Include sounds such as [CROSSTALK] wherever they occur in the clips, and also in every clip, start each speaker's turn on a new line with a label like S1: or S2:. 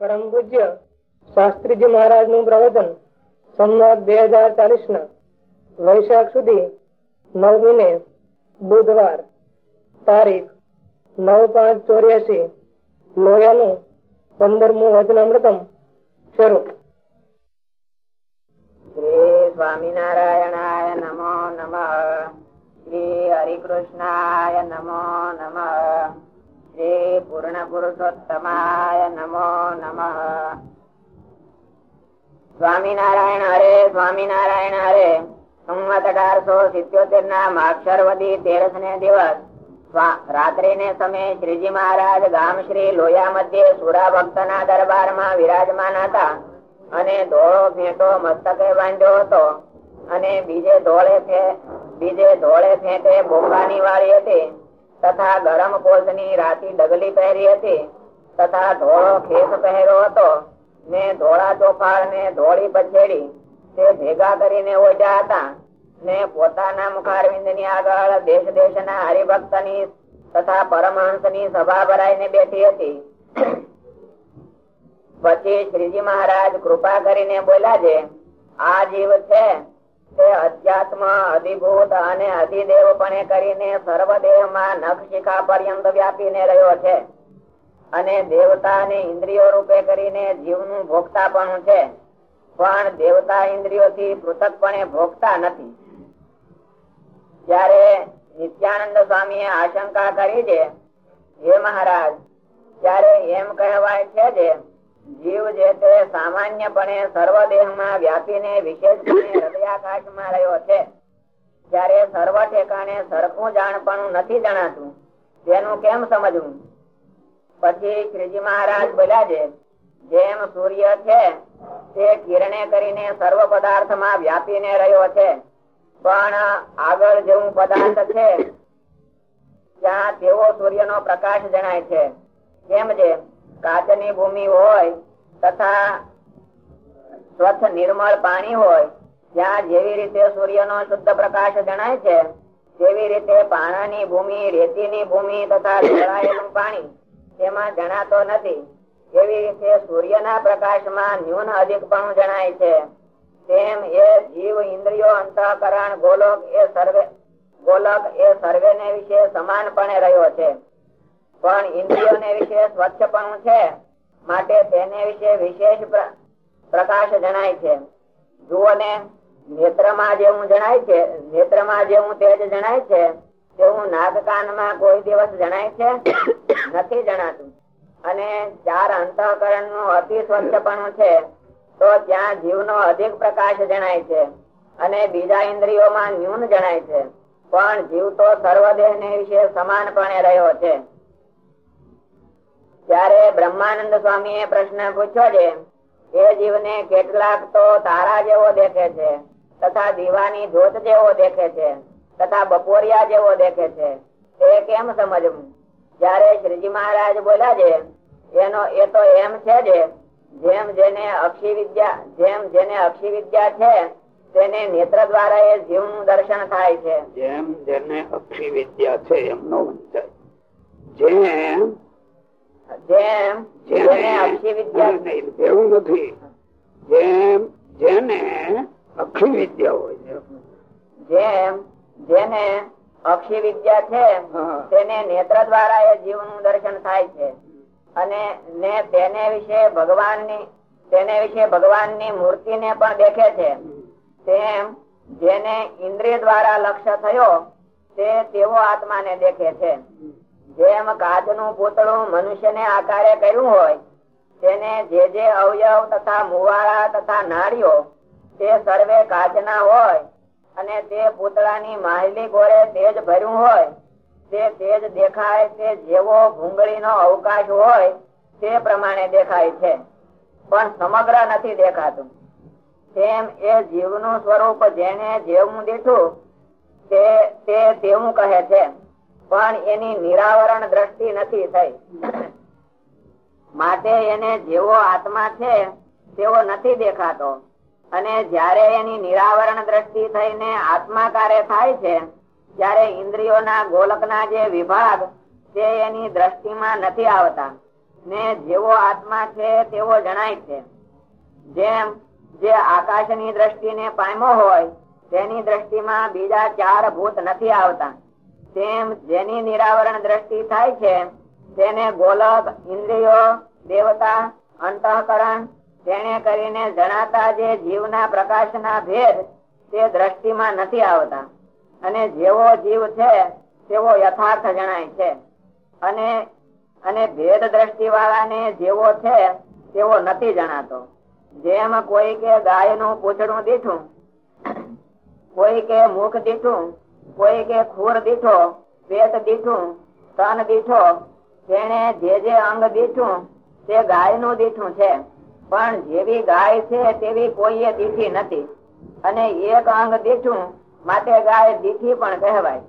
S1: પરમ પૂજ્ય શાસ્ત્રીજી મહારાજનું પ્રવચન સંમત બે હજાર ચાલીસ ના વૈશાખ સુધી નવમી બુધવાર તારીખ નવ પાંચ ચોર્યાસી લોયાનું પંદરમું વચનામૃતમ શરૂ.
S2: શ્રી સ્વામિનારાયણાય નમો નમ. શ્રી હરિકૃષ્ણાય નમો નમ. શ્રી પૂર્ણ પુરુષોત્તમાય નમો નમ સ્વામિનારાયણ હરે સ્વામિનારાયણ હરે સંવત અઢારસો સિત્યોતેર ના માક્ષરવદી તેરસ ને દિવસ રાત્રિ ને સમયે શ્રીજી મહારાજ ગામ શ્રી લોયા મધ્ય સુરા ભક્ત ના દરબારમાં વિરાજમાન હતા અને ધોળો ફેંટો મસ્તકે બાંધ્યો હતો અને બીજે ધોળે બીજે ધોળે ફેંટે બોંગાની વાળી હતી તથા ગરમ કોષની રાતી ડગલી પહેરી હતી, તથા ધોળો ખેસ પહેર્યો હતો. ને ધોળા ચોફાળ ને ધોળી પછેડી તે ભેગા કરીને ઓઢ્યા હતા. ને પોતાના મુખારવિંદની આગળ દેશ દેશ ના હરિભક્તની તથા પરમહંસની સભા ભરાઈને બેઠી હતી. પછી શ્રીજી મહારાજ કૃપા કરીને બોલ્યા છે, આ જીવ છે તે દેવતા ઇન્દ્રિયો રૂપે કરીને પણ ભોગતા નથી. ત્યારે નિત્યાનંદ સ્વામી આશંકા કરી છે, હે મહારાજ, ત્યારે એમ કહેવાય છે જે જીવ જે તે સામાન્યપણે સર્વ દેહમાં વ્યાપીને વિશેષપણે હૃદયાકાશમાં રહ્યો છે. ત્યારે સર્વ ઠેકાણે સરખું જાણપણું નથી જણાતું, તેનું કેમ સમજવું? પછી શ્રીજી મહારાજ બોલ્યા છે, જેમ સૂર્ય છે, તે કિરણે કરીને સર્વ પદાર્થમાં વ્યાપીને રહ્યો છે. પણ આગળ જેવું પદાર્થ છે ત્યાં તેવો સૂર્યનો પ્રકાશ જણાય છે. કેમ છે? કાચની ભૂમિ હોય તથા સ્વચ્છ નિર્મળ પાણી હોય, જ્યાં જેવી રીતે સૂર્ય નો શુદ્ધ પ્રકાશ જણાય છે, તેવી રીતે પાણાની ભૂમિ, રેતીની ભૂમિ તથા પાણી તેમાં જણાતો નથી. એવી રીતે સૂર્યના પ્રકાશમાં ન્યૂન અધિક પણ જણાય છે. તેમ એ જીવ ઇન્દ્રિયો અંતઃકરણ, ગોલોક એ સર્વે, ગોલક એ સર્વે ને વિશે સમાનપણે રહ્યો છે. પણ ઇન્દ્રિયોને વિશે સ્વચ્છપણું છે, માટે તેને વિશે વિશેષ પ્રકાશ જણાય છે. જુઓ ને નેત્રમાં જેવું જણાય છે, નેત્રમાં જેવું તેજ જણાય છે, તેવું નાગ કાનમાં કોઈ દિવસ જણાય છે? નથી જણાતું. અને ચાર અંતઃકરણનું અતિ સ્વચ્છપણું છે, તો ત્યાં જીવ નો અધિક પ્રકાશ જણાય છે, અને બીજા ઇન્દ્રિયોમાં ન્યૂન જણાય છે. પણ જીવ તો સર્વદેહ ને વિશે સમાનપણે રહ્યો છે. ત્યારે બ્રહ્માનંદ સ્વામી એ પ્રશ્ન પૂછ્યો છે એ જીવને કેટલાક તો તારા જેવો દેખે છે, તથા દીવાની જોત જેવો દેખે છે, તથા બપોરિયા જેવો દેખે છે, તે કેમ સમજવું? જયારે શ્રીજી મહારાજ બોલ્યા છે, એનો, એ તો એમ છે જે, જેમ જેને અક્ષી વિદ્યા જેમ જેને અક્ષી વિદ્યા છે, તેને નેત્ર દ્વારા એ જીવનું દર્શન થાય છે.
S3: જેમ જેને અક્ષી વિદ્યા છે, એમનો જેમ એવું નથી. જેમ જેને અક્ષી વિદ્યા હોય
S2: જેમ જેને અક્ષી વિદ્યા છે તેને નેત્ર દ્વારા એ જીવનું દર્શન થાય છે. અને ને તેને વિશે ભગવાનની તેને વિશે ભગવાનની મૂર્તિ ને પણ દેખે છે. તેમ જેને ઇન્દ્રિય દ્વારા લક્ષ્ય થયો તે તેવો આત્માને દેખે છે. જેમ કાચનું પૂતળું મનુષ્ય ને આકારે કર્યું હોય, તેને જે જે અવયવ તથા મુવાળા તથા નાળીઓ તે સર્વે કાચના હોય અને તે પૂતળાની માહિલી ગોળે તેજ ભર્યું હોય, તે તેજ દેખાય, તે જેવો ભૂંગળીનો અવકાશ હોય, તે પ્રમાણે દેખાય છે. પણ સમગ્ર નથી દેખાતું. તેમ એ જીવનું સ્વરૂપ જેને જેવું દીઠું તે તેવું કહે છે. પણ એની નિરાવરણ દ્રષ્ટિ નથી થઈ. માટે એને જેવો આત્મા છે, તેવો નથી દેખાતો. અને જયારે એની નિરાવરણ દ્રષ્ટિ થઈને આત્માકારે થાય છે ત્યારે ઇન્દ્રિયોના ગોલકના જે વિભાગ તે એની દ્રષ્ટિમાં નથી આવતા. ને જેવો આત્મા છે, તેવો જણાય છે. જેમ જે આકાશની દ્રષ્ટિને પામ્યો હોય, તેની દ્રષ્ટિમાં બીજા ચાર ભૂત નથી આવતા. તેમ જેની નિરાવરણ દ્રષ્ટિ થાય છે, તેને ગોલક, ઇન્દ્રિયો, દેવતા, અંતઃકરણ તેને કરીને જણાતા જે જીવના પ્રકાશના ભેદ, તે દ્રષ્ટિમાં નથી આવતા. અને જેવો જીવ છે, તેવો યથાર્થ જણાય છે. અને અને ભેદ દ્રષ્ટિ વાળાને જેવો છે, તેવો નથી જણાતો. જેમ કોઈ કે ગાયનું પૂછડું દીઠું, કોઈ કે મુખ દીઠું કોઈ કે ખૂર દીઠો પેટ દીઠું, તન દીઠો જેને જે જે અંગ દીઠું, તે ગાયનું દીઠું છે. પણ જેવી ગાય છે તેવી કોઈએ દીઠી નથી. અને એક અંગ દીઠું માટે ગાય દીઠી પણ કહેવાય.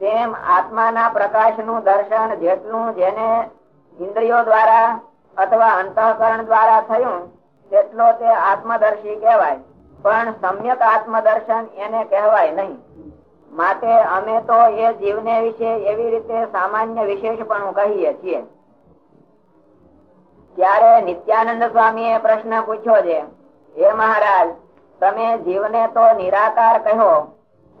S2: તેમ આત્માના પ્રકાશનું દર્શન જેટલું જેને ઇન્દ્રિયો દ્વારા અથવા અંતઃકરણ દ્વારા થયું, તેટલો તે આત્મદર્શી કહેવાય. પણ સમ્યક આત્મદર્શન એને કહેવાય નહીં. માટે અમે તો એ જીવને વિશે એવી રીતે સામાન્ય વિશેષપણું કહીએ છીએ. ત્યારે નિત્યાનંદ સ્વામી પ્રશ્ન પૂછ્યો છે, હે મહારાજ, તમે જીવને તો નિરાકાર કહો,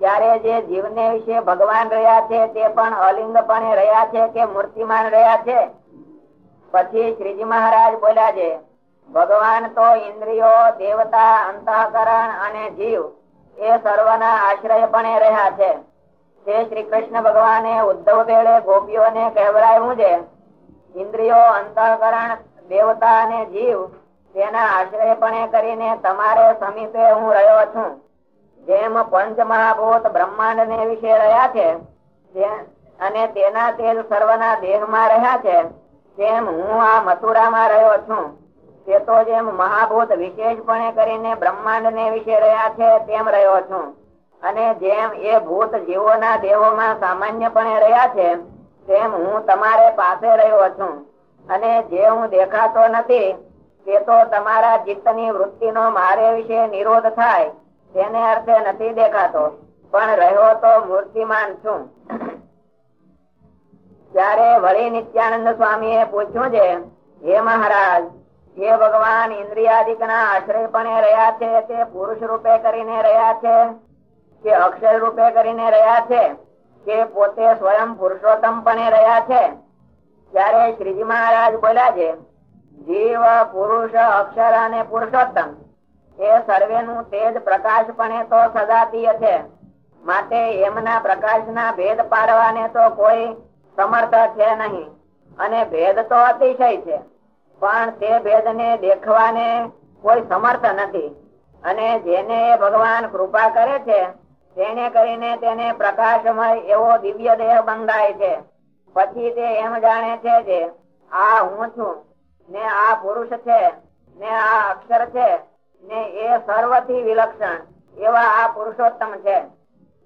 S2: ત્યારે જે જીવને વિશે ભગવાન રહ્યા છે તે પણ અલિંગપણે રહ્યા છે કે મૂર્તિમાન રહ્યા છે? પછી શ્રીજી મહારાજ બોલ્યા છે, ભગવાન તો ઇન્દ્રિયો, દેવતા, અંતઃકરણ અને જીવ એ સર્વના આશ્રયપણે રહ્યા છે. જે શ્રી કૃષ્ણ ભગવાને ઉદ્ધવ વેળે ગોપીઓને કહેવરાયું છે, ઇન્દ્રિયો અંતઃકરણ, દેવતા અને જીવ, તેના આશ્રયપણે કરીને તમારે સમીપે હું રહ્યો છું. જેમ પંચ મહાભૂત બ્રહ્માંડ ને વિશે રહ્યા છે અને તેના તેજ સર્વના દેહમાં રહ્યા છે, તેમ હું આ મથુરામાં રહ્યો છું. તે જેમ મહાભૂત વિશેષપણે કરીને બ્રહ્માંડ ને વિશે રહ્યા છે, તેમ રહ્યો છું. અને જેમ એ ભૂત જીવોના દેહોમાં સામાન્યપણે રહ્યા છે, તેમ હું તમારે પાસે રહ્યો છું. અને જે હું દેખાતો નથી, તે તો તમારા ચિત્તની વૃત્તિનો મારે વિશે નિરોધ થાય, તેને અર્થે નથી દેખાતો, પણ રહ્યો તો મૂર્તિમાન છું. ત્યારે વળી નિત્યાનંદ સ્વામી એ પૂછ્યું છે, હે મહારાજ જે ભગવાન ઇન્દ્રિયાદિક ના આશ્રયપણે રહ્યા છે, તે પુરુષ રૂપે કરીને રહ્યા છે, કે અક્ષર રૂપે કરીને રહ્યા છે કે પોતે સ્વયં પુરુષોત્તમ પણ રહ્યા છે. ત્યારે શ્રીજી મહારાજ બોલ્યા છે, જીવ, પુરુષ, અક્ષર અને પુરુષોત્તમ, એ સર્વે નું તેજ પ્રકાશ પણ તો સજાતીય છે. માટે એમના પ્રકાશ ના ભેદ પાડવાને તો કોઈ સમર્થ છે નહીં. અને ભેદ તો અતિશય છે. પણ તે ભેદ ને દેખવાને કોઈ સમર્થ નથી. અને જેને ભગવાન કૃપા કરે છે, તેને કરીને તેને પ્રકાશમય એવો દિવ્ય દેહ બંધાય છે. પછી તે એમ જાણે છે કે આ હું છું, ને આ પુરુષ છે, ને આ અક્ષર છે, ને એ સર્વથી વિલક્ષણ એવા આ પુરુષોત્તમ છે.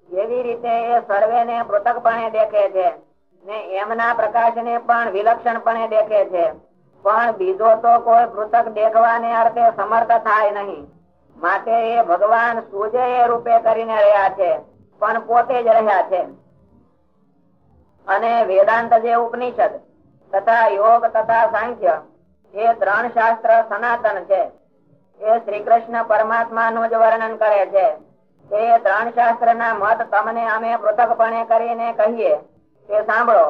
S2: એવી રીતે એ સર્વે ને પૃથકપણે દેખે છે, ને એમના પ્રકાશ ને પણ વિલક્ષણપણે દેખે છે. પણ બીજો તો કોઈ પૃથક દેખવાને અર્થે સમર્થ થાય નહીં. માટે એ ભગવાન સૂજે રૂપે કરીને રહ્યા છે, પણ પોતે જ રહ્યા છે. અને વેદાંત જે ઉપનિષદ તથા યોગ તથા સાંખ્ય એ ત્રણ શાસ્ત્ર સનાતન છે. એ શ્રી કૃષ્ણ પરમાત્મા નું જ વર્ણન કરે છે. તે ત્રણ શાસ્ત્ર ના મત તમને અમે પૃથકપણે કરીને કહીએ, તે સાંભળો.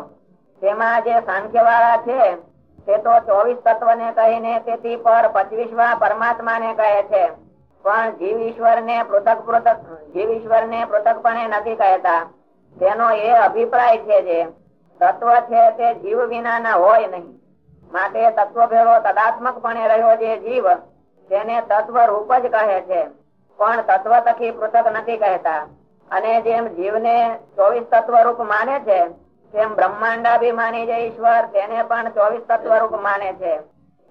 S2: તેમાં જે સાંખ્ય છે તે તો ચોવીસ તત્વ ને કહીને તેથી પર પચવીસવા પરમાત્મા ને કહે છે. પણ જીવ ઈશ્વર ને પૃથક પૃથક, જીવ ઈશ્વર ને પૃથકપણે નથી કહેતા. તેનો એ અભિપ્રાય છે જે, તત્વ છે તે જીવ વિના હોય નહીં. માટે તત્વ ભેળો તદાત્મક પણે રહ્યો જે જીવ, તેને તત્વ રૂપ જ કહે છે. પણ તત્વ તથી પૃથક નથી કહેતા. અને જેમ જીવને ચોવીસ તત્વ રૂપ માને છે તેમ બ્રહ્માંડાભિમાની જે ઈશ્વર તેને પણ ચોવીસ તત્વ રૂપ માને છે.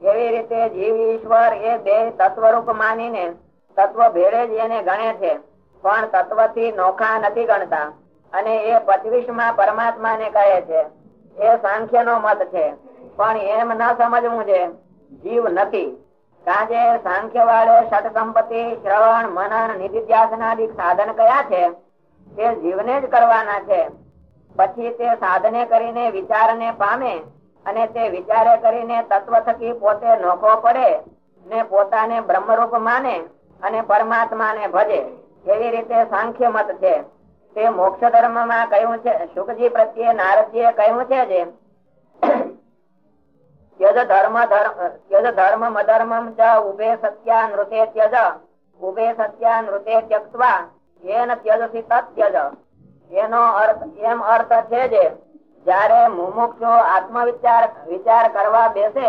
S2: એવી રીતે જીવ ઈશ્વર એ બે તત્વ રૂપ માનીને તત્વ ભેળે જ એને ગણે છે. પણ તત્વથી નોખા નથી ગણતા અને એ પચવીસમાં પરમાત્મા ને કહે છે. એ સાંખ્ય નો મત છે. પણ એમ ન સમજવું છે. જીવ નથી. કારણ કે સાંખ્ય વાળે ષટ સંપત્તિ શ્રવણ, મનન, નિધિધ્યાસનાદિક સાધન કયા છે? તે જીવને જ કરવાના છે. પછી તે સાધને કરીને વિચારને પામે અને તે વિચારે કરીને તત્વ થકી પોતે નોખો પડે ને પોતાને બ્રહ્મરૂપ માને અને પરમાત્મા ને ભજે. એવી રીતે સાંખ્ય મત છે. તે મોક્ષ ધર્મમાં કહ્યું છે? સુખજી પ્રત્યે નારદજી કહ્યું છે જે ત્યજ ધર્મ ત્યજ ધર્મ મધર્મ ચ ઉભે સત્યા નૃતે ત્યજ, ઉભે સત્યા નૃતે ત્યક્વા એન ત્યજસી તત્યજ. એનો અર્થ એમ અર્થ છે જે જયારે મુમુક્ષો આત્મવિચાર વિચાર કરવા બેસે,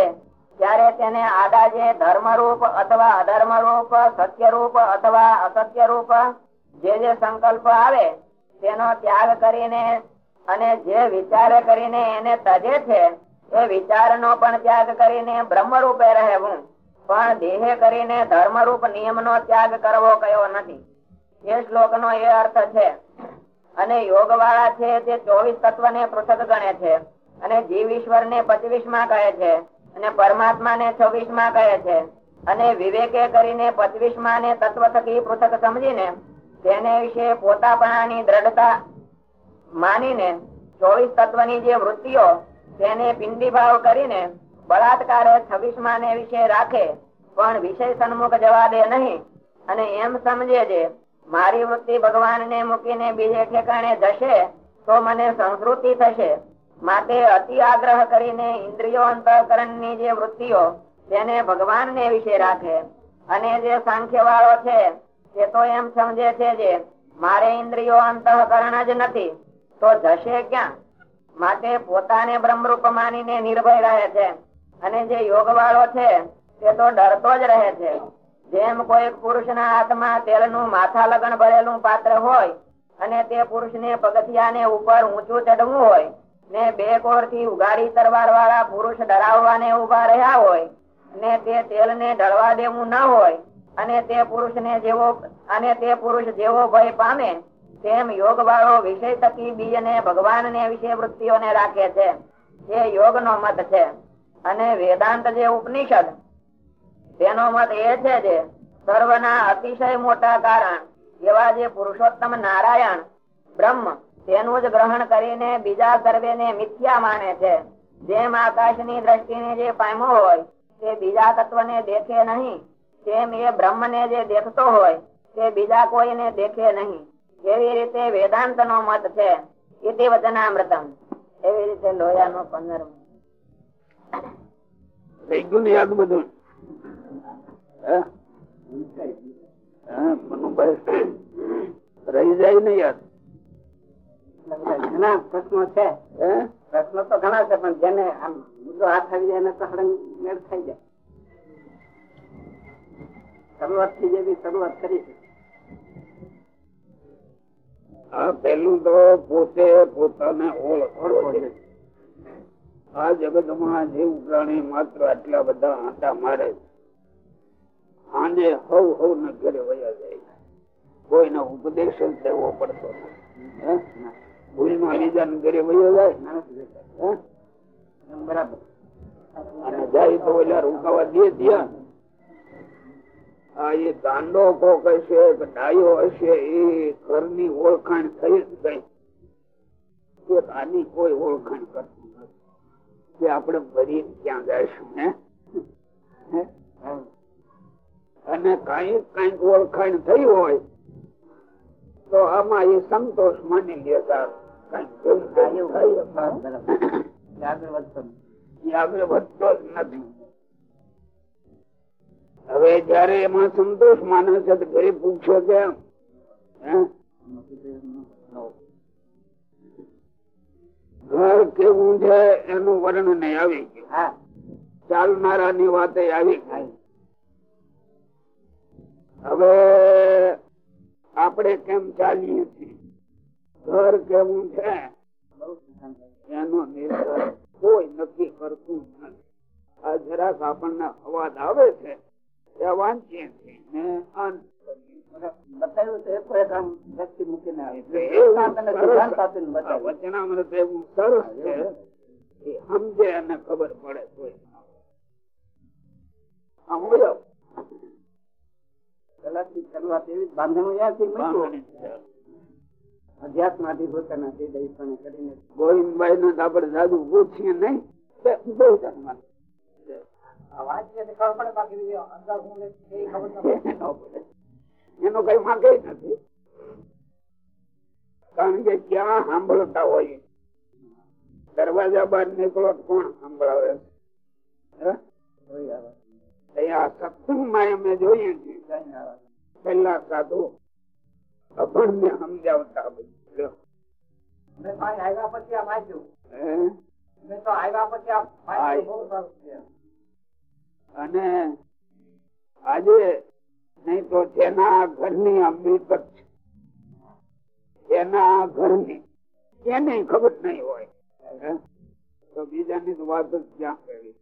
S2: ત્યારે તેને આડા જે ધર્મરૂપ અથવા અધર્મરૂપ, સત્યરૂપ અથવા અસત્ય રૂપ જે જે સંકલ્પ આવે, તેનો ત્યાગ કરીને અને જે વિચાર કરીને એને તજે છે, એ વિચાર નો પણ ત્યાગ કરીને બ્રહ્મ રૂપે રહેવું. પણ દેહે કરીને ધર્મરૂપ નિયમ નો ત્યાગ કરવો કયો નથી. એ શ્લોક નો એ અર્થ છે. અને યોગ વાળા છે તે ચોવીસ તત્વ ને પૃથક ગણે છે. અને જીવ ઈશ્વર ને પચવીસમાં કહે છે. અને પરમાત્મા ને છવ્વીસમાં કહે છે. અને વિવેકે કરીને પચવીસમાં ને તત્વ થકી પૃથક સમજીને તેને વિશે પોતાપણાની દ્રઢતા માનીને ચોવીસ તત્વની જે વૃત્તિઓ તેને પિંડીભાવ કરીને બળાત્કારે છવ્વીસમાં વિશે રાખે, પણ વિષય સન્મુખ જવા દે નહીં. અને એમ સમજે છે મારી વૃત્તિ ભગવાન ને મૂકીને બીજે ઠેકાણે જશે તો મને સંસ્કૃતિ થશે. માટે અતિ આગ્રહ કરીને ઇન્દ્રિયો અંતઃકરણ જે વૃત્તિઓ તેને ભગવાન ને વિશે રાખે અને જે સાંખ્ય વાળો છે તે તો એમ સમજે છે જે મારે ઇન્દ્રિયો અંતઃકરણ જ નથી, તો જશે ક્યાં? માટે પોતાને બ્રહ્મરૂપ માનીને નિર્ભય રહે છે અને જે યોગ વાળો છે તે તો ડરતો જ રહે છે. જેમ કોઈ પુરુષ ના હાથમાં તેલનું માથા લગન ભરેલું પાત્ર હોય અને તે પુરુષ ને પગથિયા ને ઉપર ઊંચું ચડવું હોય, ને બે કોરથી ઉગાડી તરવાર વાળા પુરુષ ડરાવવા ને ઊભા રહ્યા હોય, ને તે તેલ ને ઢળવા દેવું ન હોય, અને તે પુરુષ ને જેવો અને તે પુરુષ જેવો ભય પામે, તેમ યોગ વાળો વિષય થકી બીજ ને ભગવાન ને વિશે વૃત્તિઓને રાખે છે. જે યોગ નો મત છે. અને વેદાંત જે ઉપનિષદ તેનો મત એ છે કે સર્વના અતિશય મોટા કારણ જેવા જે પુરુષોત્તમ નારાયણ બ્રહ્મ તેનું જ ગ્રહણ કરીને બીજા સર્વે ને મિથ્યા માને છે. જેમ આકાશની દ્રષ્ટિને જે પામ્યો હોય, તે બીજા તત્વ ને દેખે નહીં. તેમ એ બ્રહ્મ ને જે દેખતો હોય, તે બીજા કોઈને દેખે નહીં. એવી રીતે વેદાંત નો મત છે. ઇતિ વચનામૃતમ. એવી રીતે લોયા નો પંદર
S3: થઈ ગયું બધું? રહી જાય ને યાર.
S2: ઘણા પ્રશ્નો છે. પ્રશ્નો તો ઘણા છે પણ જેને આમ મુદ્દો હાથ આવી જાય તો હળંગ મેળ થઈ જાય. શરૂઆતથી જેવી શરૂઆત કરી
S3: આ પેલું તો પોતે પોતાને ઓળખો. છે. આ જગતમાં જીવ પ્રાણી માત્ર આટલા બધા આટા મારે સાંજે હવ હવ ને ઘરે વયા જાય. કોઈને ઉપદેશ જ દેવો પડતો ભૂલમાં બીજા ને ઘરે વયો જાય.
S2: બરાબર.
S3: અને જાય તો ઓલા રોકાવા દે ત્યાં આ એ દાંડો કોક હશે કે ડાયો હશે, એ ઘરની ઓળખાણ થઈ જ ગઈ. આની કોઈ ઓળખાણ કરતી નથી. આપણે ભરી ક્યાં જઈશું હે? અને કઈ કંઈક ઓળખાણ થઈ હોય તો આમાં એ સંતોષ માની લે [COUGHS] આગળ વધતો જ નથી. હવે જયારે એમાં સંતોષ માને છે તો ઘરે પૂછ્યો કેમ ઘર કેવું છે? એનું વર્ણન આવી ગયું. ચાલનારા ની વાત આવી ગઈ. હવે આપણે કેમ ચાલીએ છીએ? ઘર કેવું છે? એનો નિર્ધાર કોઈ નક્કી કરતું નથી. આ જરાક આપણને અવાજ આવે છે એ વાંચીએ છીએ. ને અંત
S2: બતાવ્યું તો એક આમ વ્યક્તિ મૂકીને
S3: વચનામૃત એવું સરસ છે. એ સમજે અને ખબર પડે કોઈ
S2: પેલાથી શરૂઆત એવી બાંધણું અધ્યાત્માથી પોતાના કરીને.
S3: ગોવિંદભાઈ ને આપડે દાદુ પૂછીએ નહીં. બહુ જન્મ [LAUGHS] એનો કઈ માંગે નથી. કારણ કે ક્યાં સાંભળતા હોય? દરવાજા બહાર નીકળો કોણ સંભળાવે? સત્સંગમાં અમે જોઈએ છીએ પેલા સાધુ અભણ ને સમજાવતા અને આજે નહીં તો જેના ઘરની આ મિલકત છે. એના ઘરની. એને ખબર નહીં હોય. તો બીજાની તો વાત જ ક્યાં કરી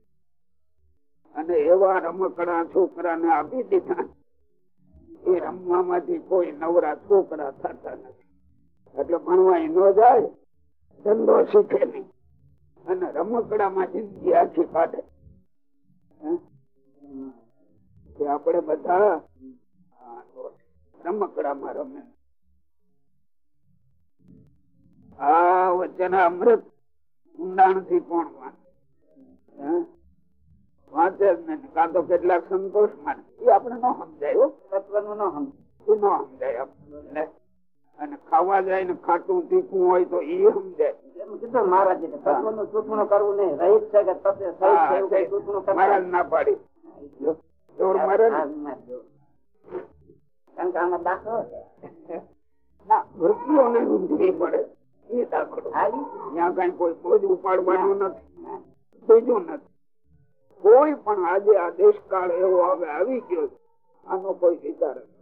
S3: અને એવા રમકડા છોકરાને આપી દીધા. એ રમવામાંથી કોઈ નવરા છોકરા થતા નથી. એટલે ભણવા ન જાય, ધંધો શીખે નહીં. અને રમકડામાં જિંદગી આખી કાઢે આપણે બધા રમકડામાં રમે. આ વચન અમૃત ઊંડાણથી કોણ વાંચે વાંચે જ નહીં. કાં તો કેટલાક સંતોષ માને. એ આપણે ન સમજાય તત્વનું ન સમજાય. ન સમજાય આપણને? અને ખાવા જાય ને ખાટું તીખું હોય તો એ સમજાય. મહારાજ ના પાડી. પડે. એ દાખલો. ત્યાં કઈ કોઈ બોજ ઉપાડવાનું નથી. બીજું નથી. કોઈ પણ આજે આ દેશકાળ એવો હવે આવી ગયો આનો કોઈ વિચાર જ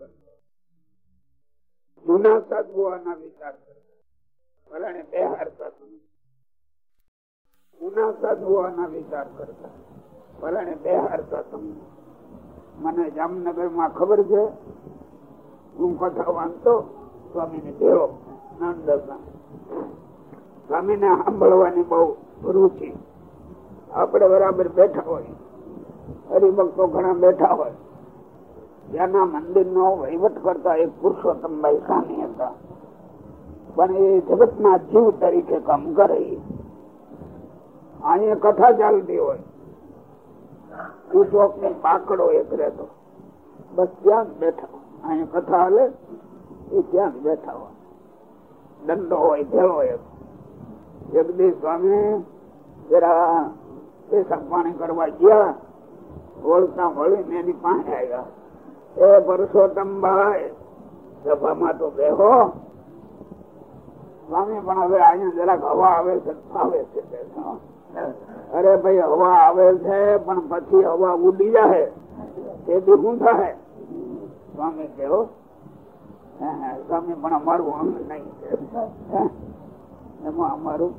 S3: જૂના સાધુ આના વિચાર કરે. ભલે બે હારતા જૂના સાધુ આના વિચાર કરતા. ભલે બે હારતા તમને મને જામનગરમાં ખબર છે હું કથા વાંચતો સ્વામી ને ભેળો નાનદરના સ્વામી ને સાંભળવાની બહુ રુચિ આપણે બરાબર બેઠા હોય. હરિભક્તો ઘણા બેઠા હોય. ત્યાંના મંદિર નો વહીવટ કરતા એક પુરુષોત્તમભાઈ સ્વામી હતા. પણ એ જગત ના જીવ તરીકે કામ કરે. અહીંયા કથા ચાલતી હોય. ચોકની પાકડો એક રહેતો. બસ ત્યાં જ બેઠા અહીંયા કથા હાલે, એ ત્યાં જ બેઠા હોય. દંડો હોય, ભેળો એક જગદીશ સ્વામી, જરા પેશાબ સંપાણી કરવા ગયા. ઓળતા વળીને એની પાસે આવ્યા. એ પરસોત્તમ ભાઈ સભામાં તો બેહો. સ્વામી પણ હવે અહીંયા જરાક હવા આવે છે આવે છે અરે ભાઈ, હવા આવે છે, પણ પછી હવા ઉડી જાય તેથી શું થાય સ્વામી કેવો સ્વામી, પણ અમારું અંગ નહીં એમાં અમારું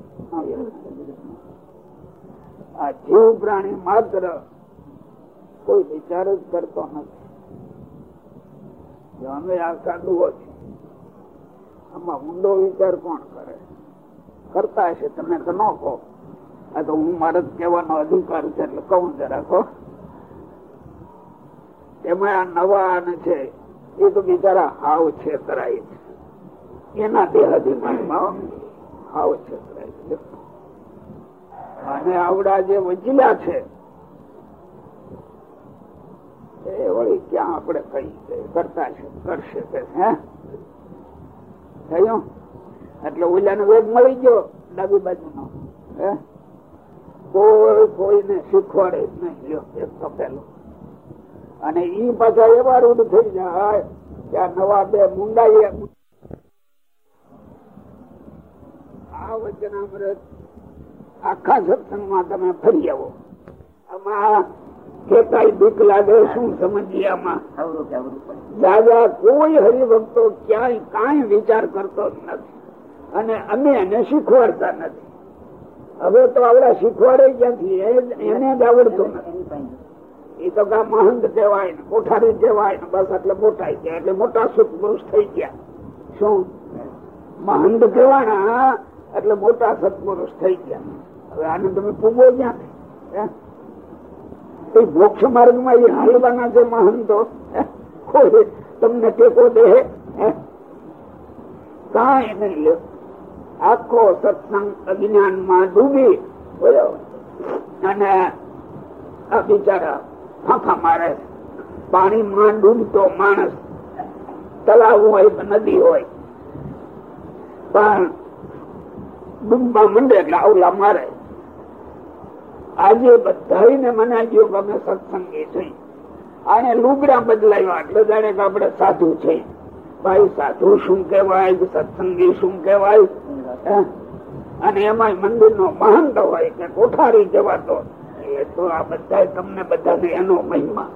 S3: આ જીવ પ્રાણી માત્ર કોઈ વિચાર જ કરતો નથી. અમે આ સાધુઓ છે આમાં ઊંડો વિચાર કોણ કરે? કરતા હશે, તમે તો ન કહો. આ તો હું મારે કહેવાનો અધિકાર છે, એટલે કહું જરા કહો એમાં આ નવા અને છે, એ તો બિચારા હાવ છેતરાય છે. એના દેહાધીમાનમાં હાવ છેતરાય છે. અને આવડા જે વચીલા છે, એ વળી ક્યાં આપણે કઈ કરતા કરશે કે હે? થયું? એટલે ઓલાનો વેગ મળી ગયો ડાબી બાજુનો, હે? કોઈ કોઈને શીખવાડે જ નહીં એક તો પેલું. અને ઈ પાછા એવા રૂઢ થઈ જાય ત્યાં નવા બે મુંડાઈ આ વચનામૃત આખા સત્સંગમાં તમે ફરી આવો. આમાં કેતાય દુઃખ લાગે શું સમજીએ આમાં? દાદા કોઈ હરિભક્તો ક્યાંય કાંઈ વિચાર કરતો જ નથી. અને અમે એને શીખવાડતા નથી. હવે તો આવડા શીખવાડે ક્યાંથી? એને જ આવડતું નથી. એ તો કા મહંત કહેવાય ને કોઠારી કહેવાય ને બસ એટલે મોટા ગયા એટલે મોટા સત્પુરુષ થઈ ગયા. શું? મહંત કહેવાના એટલે મોટા સત્પુરુષ થઈ ગયા. આને તમે પૂગો ક્યાં? મોક્ષ માર્ગમાં એ હાલવાના છે મહંતો. તમને ટેકો દે કઈ નહીં લે આખો સત્સંગ અજ્ઞાનમાં ડૂબી અને આ બિચારા ફાંફા મારે પાણીમાં ડૂબતો માણસ તલાવ હોય નદી હોય. પણ ડૂબવા મંડે એટલે આવલા મારે. આજે બધા મને જો ગમે સત્સંગી થઈ. અને લુગડા બદલાવ્યા. એટલે જાણે કે આપડે સાધુ છે. ભાઈ, સાધુ શું કેવાય સત્સંગી શું કેવાય અને એમાં મંદિર નો મહંત હોય કે કોઠારી જવાતો એ તો આ બધા તમને બધાને એનો મહિમા.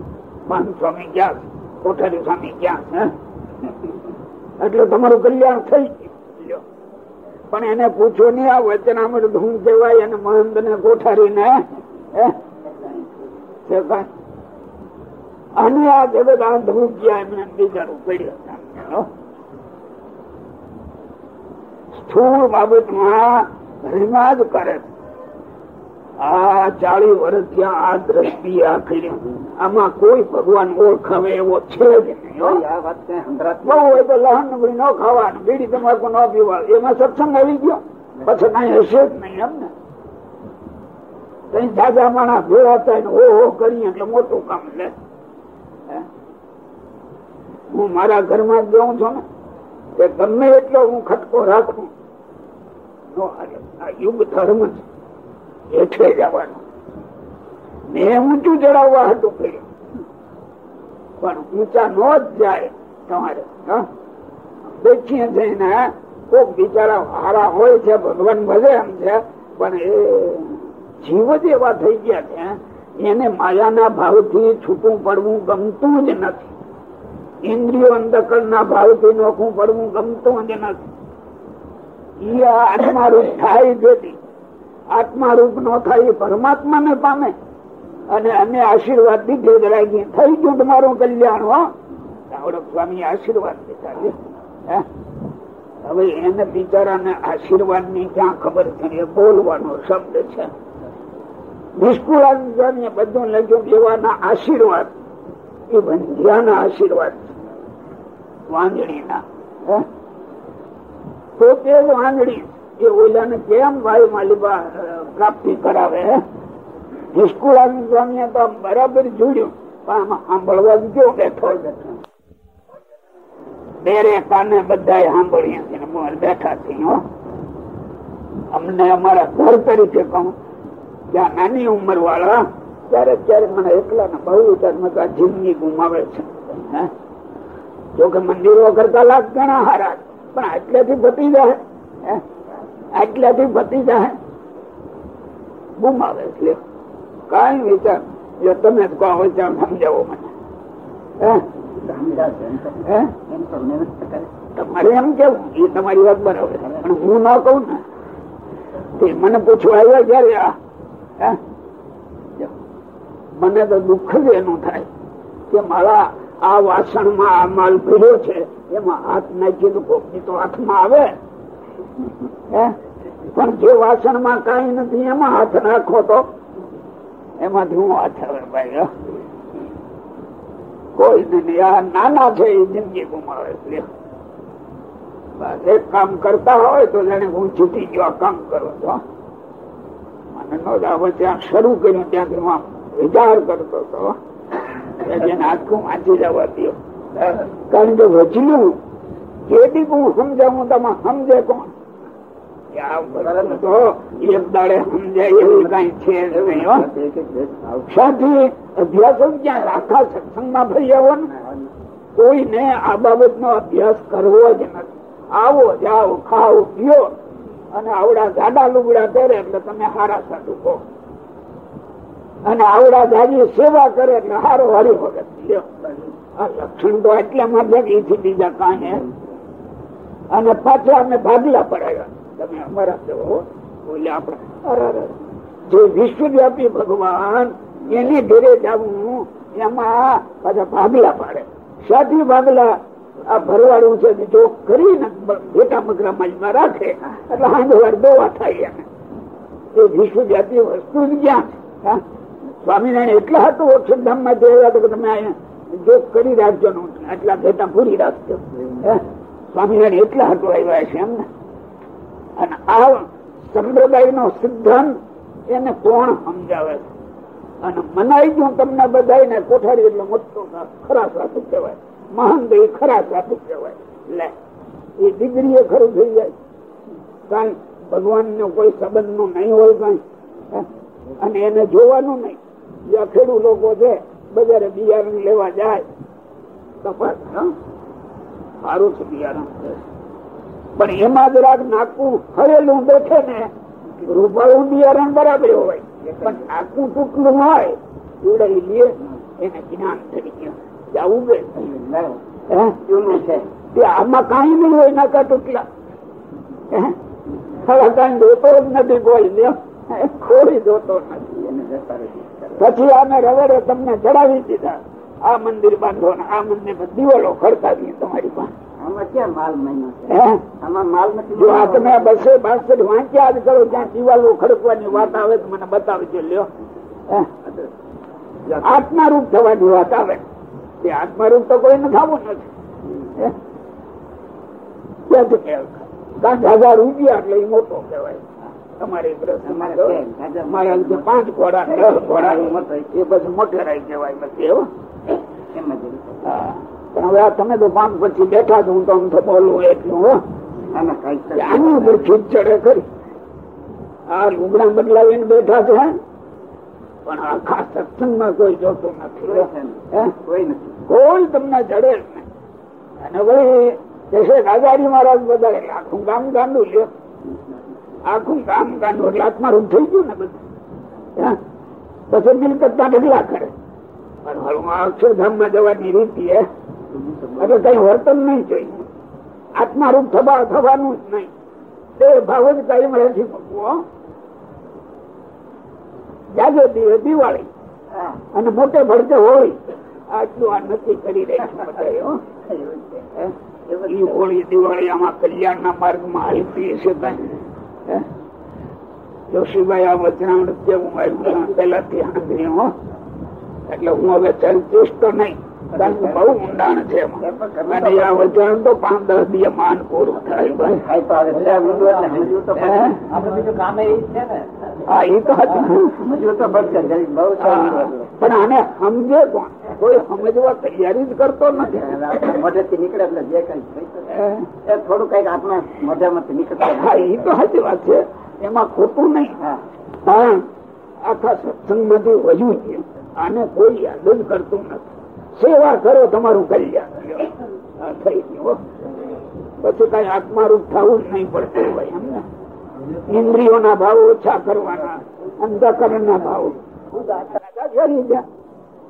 S3: મહંત સ્વામી ક્યાં? કોઠારી સ્વામી ક્યાં? એટલે તમારું કલ્યાણ થઈ પણ એને પૂછો નહીં આ વચનામૃત ધૂમ કહેવાય અને મહંત ને કોઠારીને અને આ જગત આ ધ્રુજ્યા એમને બિચારું પડ્યો. સ્થૂળ બાબતમાં રિમાજ કરે આ ચાલી વર્ષ ત્યાં આ દ્રષ્ટિ આ કર્યું આમાં કોઈ ભગવાન ઓળખાવે એવો છે જ નહીં બહુ હોય તો લહન ન ખાવાનું બીડી તમાકુ ન પીવા એમાં સત્સંગ આવી ગયો. પછી કઈ હશે જ નહીં એમને કઈ દાદા માણસ ભેળા થાય ઓ હો કરીએ એટલે મોટું કામ લે. હું? મારા ઘરમાં જઉં છું ને કે ગમે એટલો હું ખટકો રાખું. યુગ ધર્મ છે. હેઠે જવાનું. મેં ઊંચું ચડાવવા હતું કર્યું. પણ ઊંચા નો જ જાય તમારે બેઠીએ જઈને કોક બિચારા હારા હોય છે, ભગવાન ભલે એમ છે, પણ એ જીવ જ એવા થઈ ગયા છે એને માયાના ભાવથી છૂટું પડવું ગમતું જ નથી. ઇન્દ્રિયો અંધકરણ ના ભાવથી નોખું પડવું ગમતું જ નથી. એ આત્મારૂપ થાય જેથી આત્મારૂપ નો થાય પરમાત્મા ને પામે. અને અમે આશીર્વાદ દીધે જ થઈ ગયું તમારું કલ્યાણ, હો. આવડક સ્વામી આશીર્વાદ દેતા હવે એને બિચારાને આશીર્વાદની ક્યાં ખબર છે બોલવાનો શબ્દ છે. નિષ્કુળાચાર્ય બધું લખ્યું એવાના આશીર્વાદ. એ બંધિયાના આશીર્વાદ. વાંજણીના પોતે જ એ ઓલાને કેમ ભાઈ માલિબા પ્રાપ્તિ કરાવે નિષ્કુળાનંદ સ્વામી તો બરાબર જોડ્યું પણ આમાં સાંભળવા કેવો બેઠો નાની ઉંમર વાળા ક્યારેક ક્યારેક મને એકલા ને બહુ વિચાર જિંદગી ગુમાવે છે જોકે મંદિરો કરતા લાખ ઘણા હારા પણ આટલેથી બતી જાય આટલાથી પતી જાય. ગુમાવે એટલે. કઈ વિચાર જો તમે કહો વિચાર સમજાવો મને. તમારે એમ કેવું? એ તમારી વાત બરાબર પણ હું ના કઉ ને, તે મને પૂછવા આવ્યા આ મને તો દુઃખ જ એનું થાય કે મારા આ વાસણમાં આ માલ પીડ્યો છે. એમાં હાથ નાખી તો કોકની તો હાથમાં આવે. પણ જે વાસણમાં કઈ નથી, એમાં હાથ નાખો તો? એમાંથી હું હાથ ભાઈ કોઈ આ નાના છે, એ જિંદગી ગુમાવે એક કામ કરતા હોય તો જાણે હું છૂટી ગયો કામ કરો છો મને નો આવે, ત્યાં શરૂ કર્યું ત્યાંથી હું વિચાર કરતો હતો જેને આખું વાંચી જવા દો કારણ કે વચલું જેથી હું સમજાવું તમે સમજે કોણ? કોઈને આ બાબત નો? અભ્યાસ કરવો જ નથી. આવો, જાઓ, ખાઓ, પીઓ. અને આવડા જાડા લુગડા પહેરે એટલે તમે હારા સાધુ કહો. અને આવડા જાજી સેવા કરે એટલે હારો હરી આ લક્ષણ તો એટલા માટે થી બીજા કાંઈ અને પાછા અમે ભાગલા પડાયા તમે અમારા જેવો બોલે આપણે. જે વિશ્વવ્યાપી ભગવાન એને ઘેરે જવું, એમાં પાછા ભાગલા પાડે. સાથી ભાગલા, આ ભરવાડું છે જો કરીને ભેટા મગરા માલમાં રાખે, એટલે હાંજવાર દોવા થાય એ વિશ્વવ્યાપી વસ્તુ જ ક્યાં? છે સ્વામિનારાયણ એટલા હતું અક્ષરધામમાં તો તમે અહીંયા જોગ કરી રાખજો આટલા ભેટા પૂરી રાખજો. સ્વામિનારાયણ એટલા હતું આવ્યા છે એમને. અને આ સંપ્રદાય નો સિદ્ધાંત એને કોણ સમજાવે છે? અને મનાઈ ગયું તમને બધા ને કોઠારી એટલે મોટો ખરા સાધુ કહેવાય. મહાન એ ખરા સાધુ કહેવાય. લે, એ ડિગ્રી એ ખરું થઈ જાય. કઈ ભગવાન નો કોઈ સંબંધનું નહીં હોય કઈ. અને એને જોવાનું નહીં. જ્યાં ખેડૂત લોકો છે, બજારે બિયારણ લેવા જાય. તપાસ સારું છે બિયારણ. પણ એમાં જરાક નાકું હરેલું બેઠે ને, રૂપાળું બિયારણ બરાબર હોય. પણ નાકું ટૂંકલું હોય ઉડાવી લઈએ એને જ્ઞાન થઈ ગયું ઉગે આમાં કઈ નહીં હોય નાકા ટૂંકલા કઈ જોતો જ નથી કોઈ કોઈ જોતો નથી. પછી આને રવેડે તમને ચડાવી દીધા. આ મંદિર બાંધો આ મંદિર દિવાલો ખડતા દઈએ તમારી પાસે. બસે બાસઠ વાંચ્યા જ કરો ત્યાં દિવાલો ખડકવાની વાત આવે તો મને બતાવજો લ્યો. આત્મારૂપ થવાની વાત આવે. એ આત્મારૂપ તો કોઈ થવું નથી. હજાર રૂપિયા એટલે એ મોટો કહેવાય. તમારી મારા પાંચ ઘોડા દસ ઘોડા. એ બધું મોટેરાઈ કહેવાય બધી એવું? પણ હવે તમે તો પાંચ પછી બેઠા છો હું તમને બોલું એટલું આની ઉપર ખીચ ચડે કરી આ લુગડા બદલાવીને બેઠા છે પણ આખા સત્સંગમાં કોઈ જોતું નથી કોઈ તમને ચડે અને ભાઈ જશે રાજારી મહારાજ બધા આખું ગામ ગાંડું લ્યો. આખું ગામ ગાંડું એટલે આત્મારૂપ થઈ ગયું ને બધું. પછી મિલકત ઢગલા કરે. પણ અક્ષરધામ અક્ષરધામમાં જવાની રીતિ એટલે કઈ વર્તન નહીં જોઈએ આત્મારૂપ થવા થવાનું જ નહીં. તે ભાવ જ કાયમ જાગે દીવે દિવાળી. અને મોટે ભરતે હોળી. આટલું આ નક્કી કરી રહી હોળી દિવાળી આમાં કલ્યાણ ના માર્ગમાં હાલતી હશે જોશીભાઈ આ વચનામૃત જેવું પેલાથી સાંભળ્યું એટલે હું હવે તો નહીં. બહુ ઊંડાણ છે અને આ વચન તો પાંચ દસ દિવસ માન પૂરું થાય પણ આને સમજે કોણ? કોઈ સમજવા તૈયારી જ કરતો નથી.
S2: મોઢેથી નીકળે એટલે જે કઈ થોડું કંઈક આપણે મોઢામાંથી નીકળે
S3: હા એ તો સાચી વાત છે. એમાં ખોટું નહીં. પણ આખા સત્સંગમાંથી વધુ છે. આને કોઈ યાદ જ કરતું નથી. સેવા કરો તમારું કલ્યાણ. થઈ ગયું પછી કઈ આત્મારૂપ થવું જ નહીં પડતું હોય એમને ઇન્દ્રિયોના ભાવ ઓછા કરવાના અંધકરણ ના ભાવ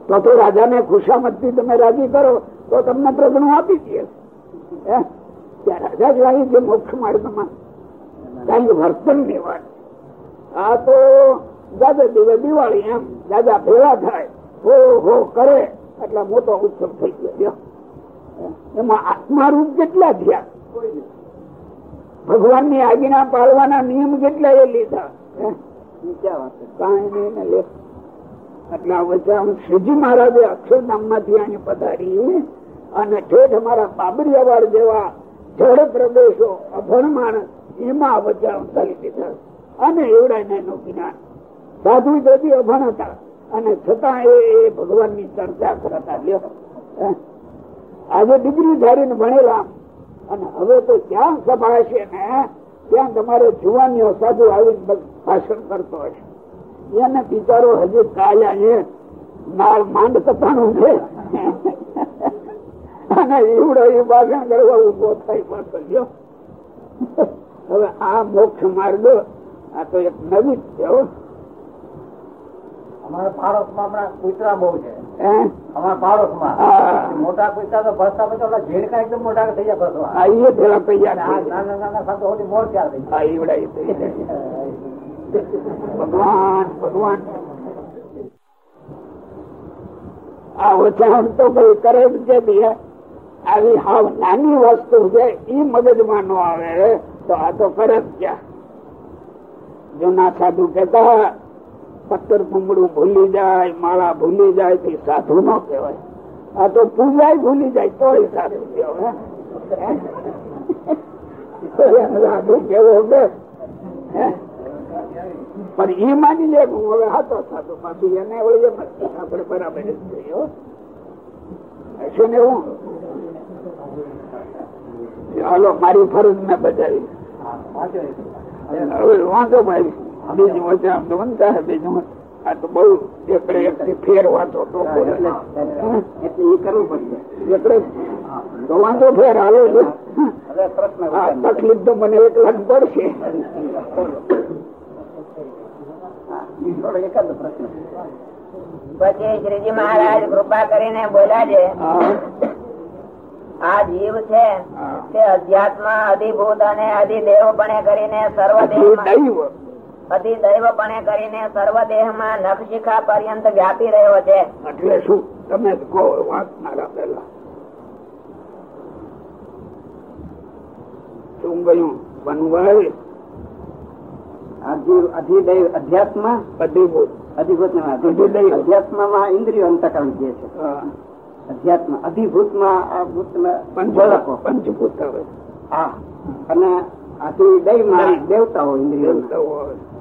S3: તો તો રાજાને ખુશામતથી તમે રાજી કરો, તો તમને પ્રજ્ઞ આપી દે ત્યાં રાજા જ લાવી છે મોક્ષ માર્ગમાં. કઈ વર્તનની આ તો દાદા દિવસ દિવાળી એમ. દાદા ભેળા થાય. હો હો, કરે. એટલે મોટો ઉત્સવ થઈ ગયો એમાં આત્મારૂપ કેટલા થયા? ભગવાનની આજ્ઞા પાળવાના નિયમ કેટલા એ લીધા પધારી, અને ઠેઠ અમારા બાબરિયાવાડ જેવા જળ પ્રદેશો, અભણ માણસ, એમાં વચ્ચે ચાલી દીધા અને એવડાય એનું જ્ઞાન. સાધુ તેથી અભણ હતા. અને છતાં એ ભગવાનની ચર્ચા કરતા લ્યો આજે ડિગ્રી ધારીને ભણેલા. અને હવે તો ક્યાં સભા છે ને? ત્યાં તમારે જુવાનીઓ સાધુ આવીને ભાષણ કરતો હશે. એને બિચારો હજી કાયા છે. નાળ માંડ કથાનું છે. અને એવડો એ ભાષણ કરવા ઊભો થાય પાછો ગયો હવે આ મોક્ષ માર્ગ આ તો એક નવી છે
S2: અમારા પાડોશમાં હમણાં કુતરા બહુ છે. અમારા મોટા કુતરા તો ભસતા પછી ઝેડકા એકદમ મોટા થઈ જાય
S3: એ
S2: નાના નાના મોર
S3: હા ભગવાન ભગવાન. આ ઓછાણ તો ભાઈ કરે છે આવી હાવ નાની વસ્તુ છે એ મગજમાં ન આવે. તો આ તો કરે જ ક્યાં? જૂના સાધુ કેતા પત્તર કુંબડું ભૂલી જાય, માળા ભૂલી જાય તે સાધુ નો કહેવાય. આ તો પૂજાય ભૂલી જાય તો સાધુ કહેવાય સાધુ કેવો કે પણ એ માની લે, હું હવે હતો સાધુ પાછું એને વળી એમ આપણે બરાબર જ ને હું? હાલો, મારી ફરજ ને બજાવી. હવે વાંધો ભાઈ બીજું વચ્ચે આમ તો બનતા હે બીજું આ તો બહુ એકડે એકથી ફેર વાંચો તો
S4: એટલે એ કરવું પડશે.
S3: એકડે તો વાંધો ફેર હાલો. છે તકલીફ તો મને એક લાખ પડશે.
S4: એકાદ પ્રશ્ન.
S2: પછી શ્રીજી મહારાજ કૃપા કરીને બોલ્યા છે આ જીવ છે તે અધ્યાત્મ અધિભૂત અને અધિદેવ પણ કરીને સર્વ
S3: દૈવ.
S2: અધિદૈવ પણે કરીને સર્વ દેહમાં નખશિખા પર્યંત વ્યાપી રહ્યો છે.
S3: એટલે શું? તમે કહો વાંચનારા પેલા શું ગયું?
S4: અધિદૈવ અધ્યાત્મ?
S3: અધિભૂત.
S4: અધ્યાત્મમાં ઇન્દ્રિયો અંતકરણ જે છે. અધ્યાત્મ અધિભૂતમાં આ ભૂતમાં
S3: પંચ
S4: ગોલકો.
S3: પંચભૂત આવે.
S4: હા. અને
S3: દૈવ.
S4: દેવતાઓ ઇન્દ્રિયો
S3: દેવતાઓ આવે.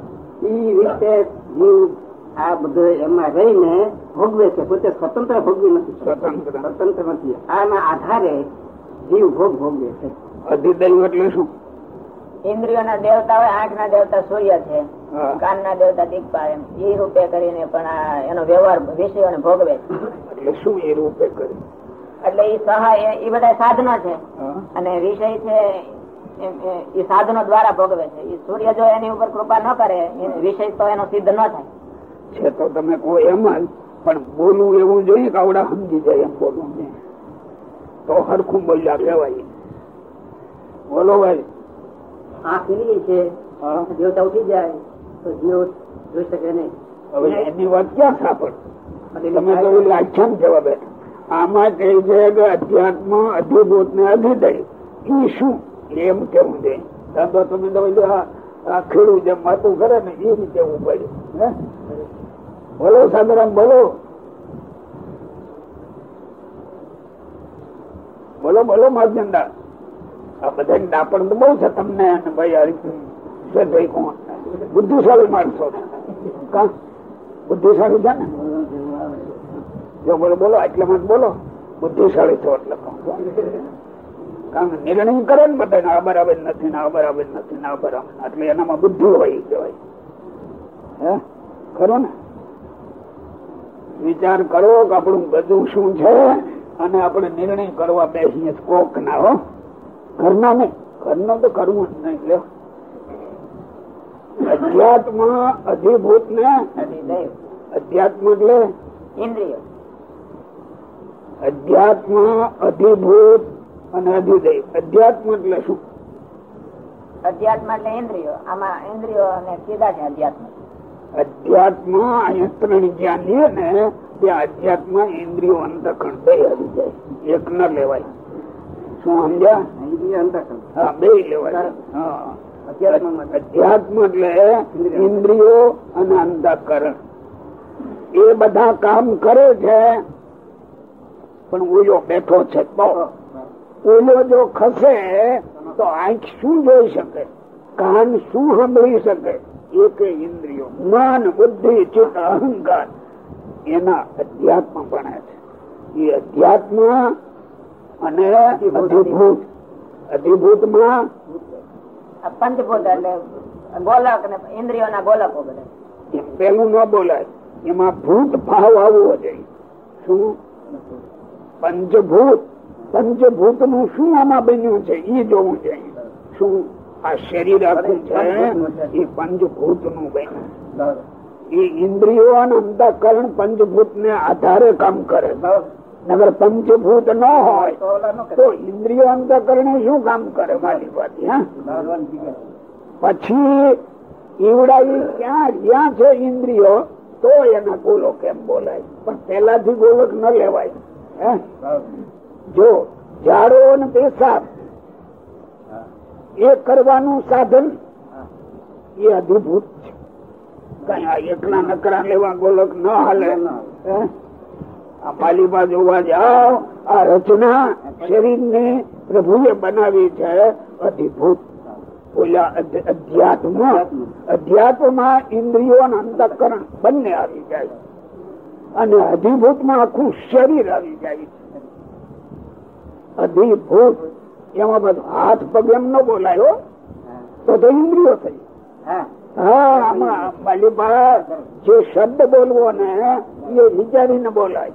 S4: એ રીતે જીવ આ બધું એમાં રહીને ભોગવે છે પોતે સ્વતંત્ર ભોગવી નથી
S3: સ્વતંત્ર.
S4: નથી. આના આધારે જીવ ભોગ ભોગવે છે.
S3: અધિદૈવ એટલે શું?
S2: ઇન્દ્રિયોના દેવતા હોય આંખ ના દેવતા સૂર્ય છે
S3: હા.
S2: કાન ના દેવતા દીપા એમ. એ રૂપે કરીને પણ આ એનો વ્યવહાર વિષયોને ભોગવે
S3: એટલે શું એ રૂપે કરી?
S2: એટલે એ સહાય એ બધા સાધનો છે. અને વિષય છે એ- સાધનો દ્વારા ભોગવે છે. એ સૂર્ય જો એની ઉપર કૃપા ન કરે એ વિષય તો એનો સિદ્ધ ન થાય.
S3: છે તો તમે કહો એમ જ પણ બોલવું એવું જોઈએ કે આવડા સમજી જાય એમ બોલવું જોઈએ તો હરખું બોલ્યા કહેવાય. બોલો ભાઈ.
S4: આ ખીલી છે
S3: જીવ
S4: દેવતા ઉઠી જાય તો જીવ જોઈ શકે નહીં.
S3: હવે એની વાત ક્યાં સાંભળ? તમે તો એટલે આખ્યાન જવાબ આમાં કહે છે કે અધ્યાત્મ અધિભૂત ને અધિદય. એ શું? એમ કેવું છે? તો તમે ખેડૂત જેમ માતું કરે ને, એ રીતે હું પડ્યું. બોલો સાંતરામ બોલો. બોલો બોલો માધ્યમદાર આ બધા ડાપણ તો બહુ છે તમને અને ભાઈ છે ભાઈ કોણ? બુદ્ધિશાળી માણસો. કા? બુદ્ધિશાળી છે ને? જો બોલો બોલો એટલે જ બોલો. બુદ્ધિશાળી છો એટલે કહું. કારણ નિર્ણય કરે ને બધા આ બરાબર નથી ને આ બરાબર નથી ને આ બરાબર એટલે એનામાં બુદ્ધિ હોય કહેવાય. હે? ખરો ને? વિચાર કરો કે આપણું બધું શું છે અને આપણે નિર્ણય કરવા બેસીએ કોક ના હો. ઘરના નહીં. ઘરનો તો કરવું જ નહીં લે અધ્યાત્મ અધિભૂત ને અધ્યાત્મ એટલે?
S2: ઇન્દ્રિય.
S3: અધ્યાત્મ અધિભૂત અને અધુદય અધ્યાત્મ એટલે શું?
S2: અધ્યાત્મ એટલે ઇન્દ્રિયો. આમાં ઇન્દ્રિયો અને સીધા છે અધ્યાત્મ.
S3: અધ્યાત્મ અહીંયા ત્રણ જ્યાં લે ને ત્યાં અધ્યાત્મ ઇન્દ્રિયો અંતકણ બે આવી જાય. એક ન લેવાય. શું સમજ્યા?
S4: ઇન્દ્રિય અંતકરણ.
S3: હા બે લેવાય. અધ્યાત્મ એટલે ઇન્દ્રિયો. અને અંતકરણ. એ બધા કામ કરે છે પણ ઓલો બેઠો છે. તો ઓલો જો ખસે તો આંખ શું જોઈ શકે? કાન શું સાંભળી શકે? એક ઇન્દ્રિયો. મન બુદ્ધિ ચિત્ત અહંકાર. એના અધ્યાત્મ ભણે છે. એ અધ્યાત્મ અને અધિભૂત. અધિભૂતમાં
S2: આ પંચભૂત એટલે ગોલક ને ઇન્દ્રિયોના ગોલકો બધા.
S3: પેલું ન બોલાય. એમાં ભૂત ભાવ આવવો જોઈએ. શું? પંચભૂત. પંચભૂતનું શું આમાં બન્યું છે? એ જોવું છે શું આ શરીર આખું છે? એ પંચભૂતનું બન્યું. એ ઇન્દ્રિયો અને અંતકરણ પંચભૂત ને આધારે કામ કરે. નગર પંચભૂત ન હોય તો ઇન્દ્રિયો અંતકરણ શું કામ કરે મારી વાત પછી ઈવડા ઈ ક્યાં જ્યાં છે ઇન્દ્રિયો તો એના ગોલો કેમ બોલાય? પણ પેલાથી ગોલક ન લેવાય હે? જો ઝાડો અને પેશાબ એ કરવાનું સાધન એ અધિભૂત છે. આ એકલા નકરા લેવા ગોલક ન હાલે. આ પાલીમાં જોવા જાઓ આ રચના શરીર ને પ્રભુએ બનાવી છે અધિભૂત. ઓલા અધ્યાત્મ અધ્યાત્મમાં ઇન્દ્રિયો અને અંતકરણ બંને આવી જાય. અને અધિભૂતમાં આખું શરીર આવી જાય છે. અધિભૂત. એમાં બધું હાથ પગ એમ ન બોલાયો તો તો ઇન્દ્રિયો થઈ.
S4: હા.
S3: આમાં જે શબ્દ બોલવો ને એ વિચારીને બોલાય.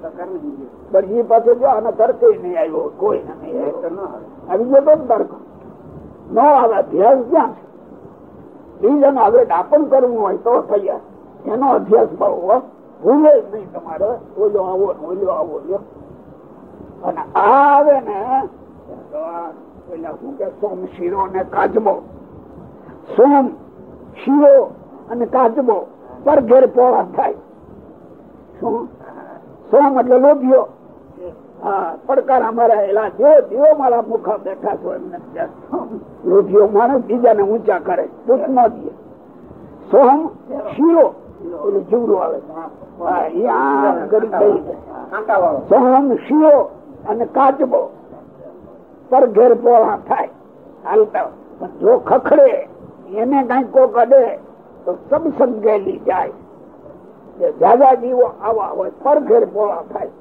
S3: પણ એ પાસે જો આનો તર્ક નહીં આવ્યો કોઈ નહીં
S4: આવે.
S3: ગયો તર્ક. નો આવે અભ્યાસ ક્યાં છે? બીજાનું આગળ ડાપણ કરવું હોય તો થયા. એનો અભ્યાસ બહુ ભૂલે જ નહીં તમારે. ઓલો આવો ઓલો આવો લ્યો. અને આવે ને એટલે શું કે સોમ શીરો ને કાજમો. સોમ શીરો અને કાજમો પર ઘેર પોળા થાય. શું? સોમ એટલે લોભ્યો હા પડકાર અમારા એલા. જો દેવો મારા મુખા બેઠા છો એમને લોભિયો માણસ બીજાને ઊંચા કરે દુઃખ ન દે. સોમ શીરો એટલે જીવડું આવે. સોમ શીરો અને કાચબો પર ઘેર પોળા થાય. હાલતા જો ખખડે, એને કઈ કોક અડે, તો સબ સંકેલી જાય. જાજા જીવો આવા હોય પર ઘેર પોળા થાય?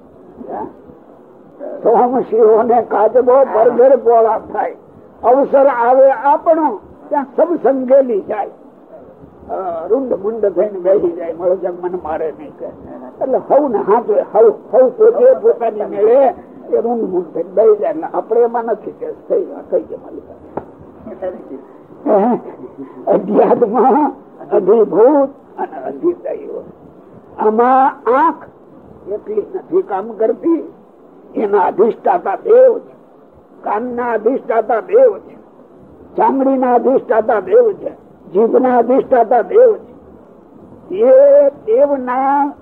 S3: ને કાચબો પર ઘેર પોળા થાય. અવસર આવે આપણો, ત્યાં સબ સંકેલી જાય. રૂંડ મુંડ થઈને બેસી જાય મળો જગ મને મારે નહીં એટલે હવ ને હાથ હવ હવ પોતે પોતાની મેળે રૂંડ મુંડ થઈને બેસી જાય આપણે એમાં નથી કે થઈ થઈ ગયા માલિકા. અધ્યાત્મા અધિભૂત અને અધિદૈવ. આમાં આંખ એટલી નથી કામ કરતી. એના અધિષ્ઠાતા દેવ છે. કાનના અધિષ્ઠાતા દેવ છે. ચામડીના અધિષ્ઠાતા દેવ છે. જીભના અધિષ્ઠાતા દેવ છે. એ દેવના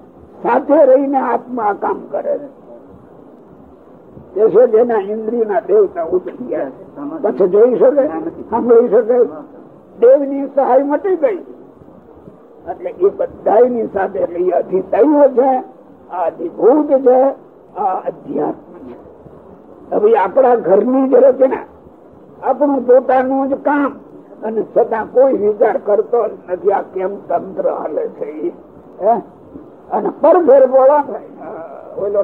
S3: સાથે રહીને આત્મા કામ કરે છે. જેના ઇન્દ્રિયના દેવતા ઉતરી ગયા પછી જોઈ શકે? સાંભળી શકે? દેવની સહાય મટી ગઈ. એટલે એ બધાની સાથે એટલે અધિદૈવ છે આ અધિભૂત છે આ અધ્યાત્મ છે. હવે આપણા ઘરની જ રચના. આપણું પોતાનું જ કામ. અને છતાં કોઈ વિચાર કરતો નથી આ કેમ તંત્ર હાલે છે હે? અને પર ફેર બોલા થાય. ઓલો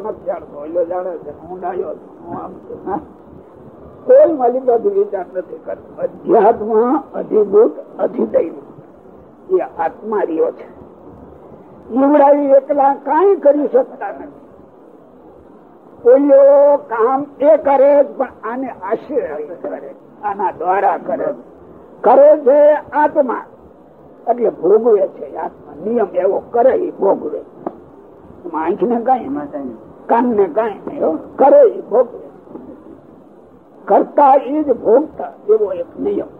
S3: કોઈ માલિકાથી વિચાર નથી કરતો. અધ્યાત્મ અધિભૂત અધિદૈવ. એ આત્મા રહ્યો છે. ઈવડાવી એકલા કઈ કરી શકતા નથી. ઓલો કામ એ કરે પણ આને આશ્રય કરે આના દ્વારા કરે કરે છે આત્મા. એટલે ભોગવે છે આત્મા. નિયમ એવો કરે ભોગવે આંખ ને કઈ. કાન ને કઈ કરે ભોગ કરતા એ જ ભોગતા એવો એક નિયમ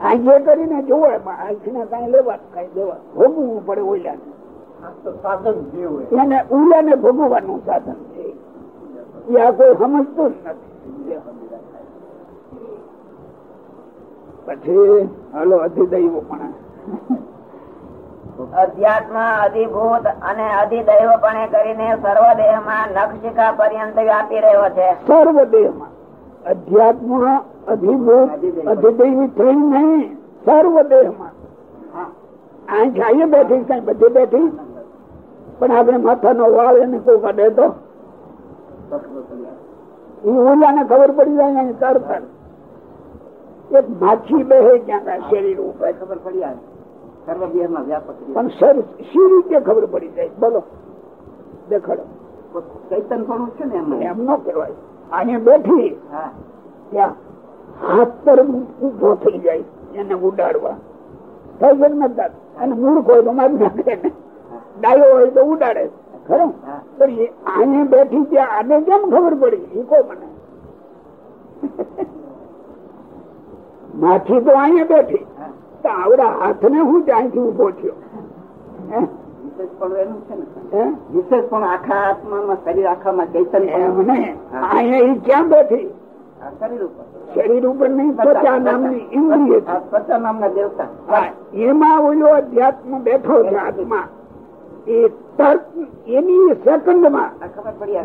S3: આજે કરીને જોવે પણ આંખ ને કઈ લેવા કઈ દેવા ભોગવવું પડે ઓલાને. એને ઉલાને ભોગવવાનું સાધન છે. એ આ કોઈ સમજતું જ નથી. પછી હલો અધિદૈવ પણ.
S2: અધ્યાત્મ અધિભૂત અને અધિદૈવ પણે કરીને સર્વ દેહમાં નખશિખા પર્યંત વ્યાપી રહ્યો છે.
S3: સર્વ દેહમાં અધ્યાત્મ અધિભૂત અધિદૈવી. થઈ નહીં. સર્વ દેહમાં આ જાય બેઠી કઈ બધી બેઠી. પણ આપણે માથાનો વાળ એને કોઈ કાઢે તો. એ ઓલાને ખબર પડી જાય તરત. એક માછી બેહે ક્યાં શરીર ઉપર.
S4: ખબર પડી આવે સર્વ દેહમાં વ્યાપક
S3: પણ સર શી રીતે ખબર પડી જાય? બોલો. દેખાડો.
S4: ચૈતન પણ છે ને એમાં?
S3: એમ ન કહેવાય. અહીંયા બેઠી. ત્યાં હાથ પર ઊભો થઈ જાય એને ઉડાડવા. થઈ ગયું ને અને મૂર્ખ હોય તો મારી નાખે ડાયો હોય તો ઉડાડે. ખરું. પણ અહીંયા બેઠી ત્યાં આને કેમ ખબર પડી? એ કો મને. [LAUGHS] માછી તો અહીંયા બેઠી. તો આવડા હાથને હું ત્યાંથી ઊભો થયો. એમ ઓલો અધ્યાત્મ બેઠો છે આત્મા. એ તર્ક એની સેકન્ડમાં
S4: ખબર પડી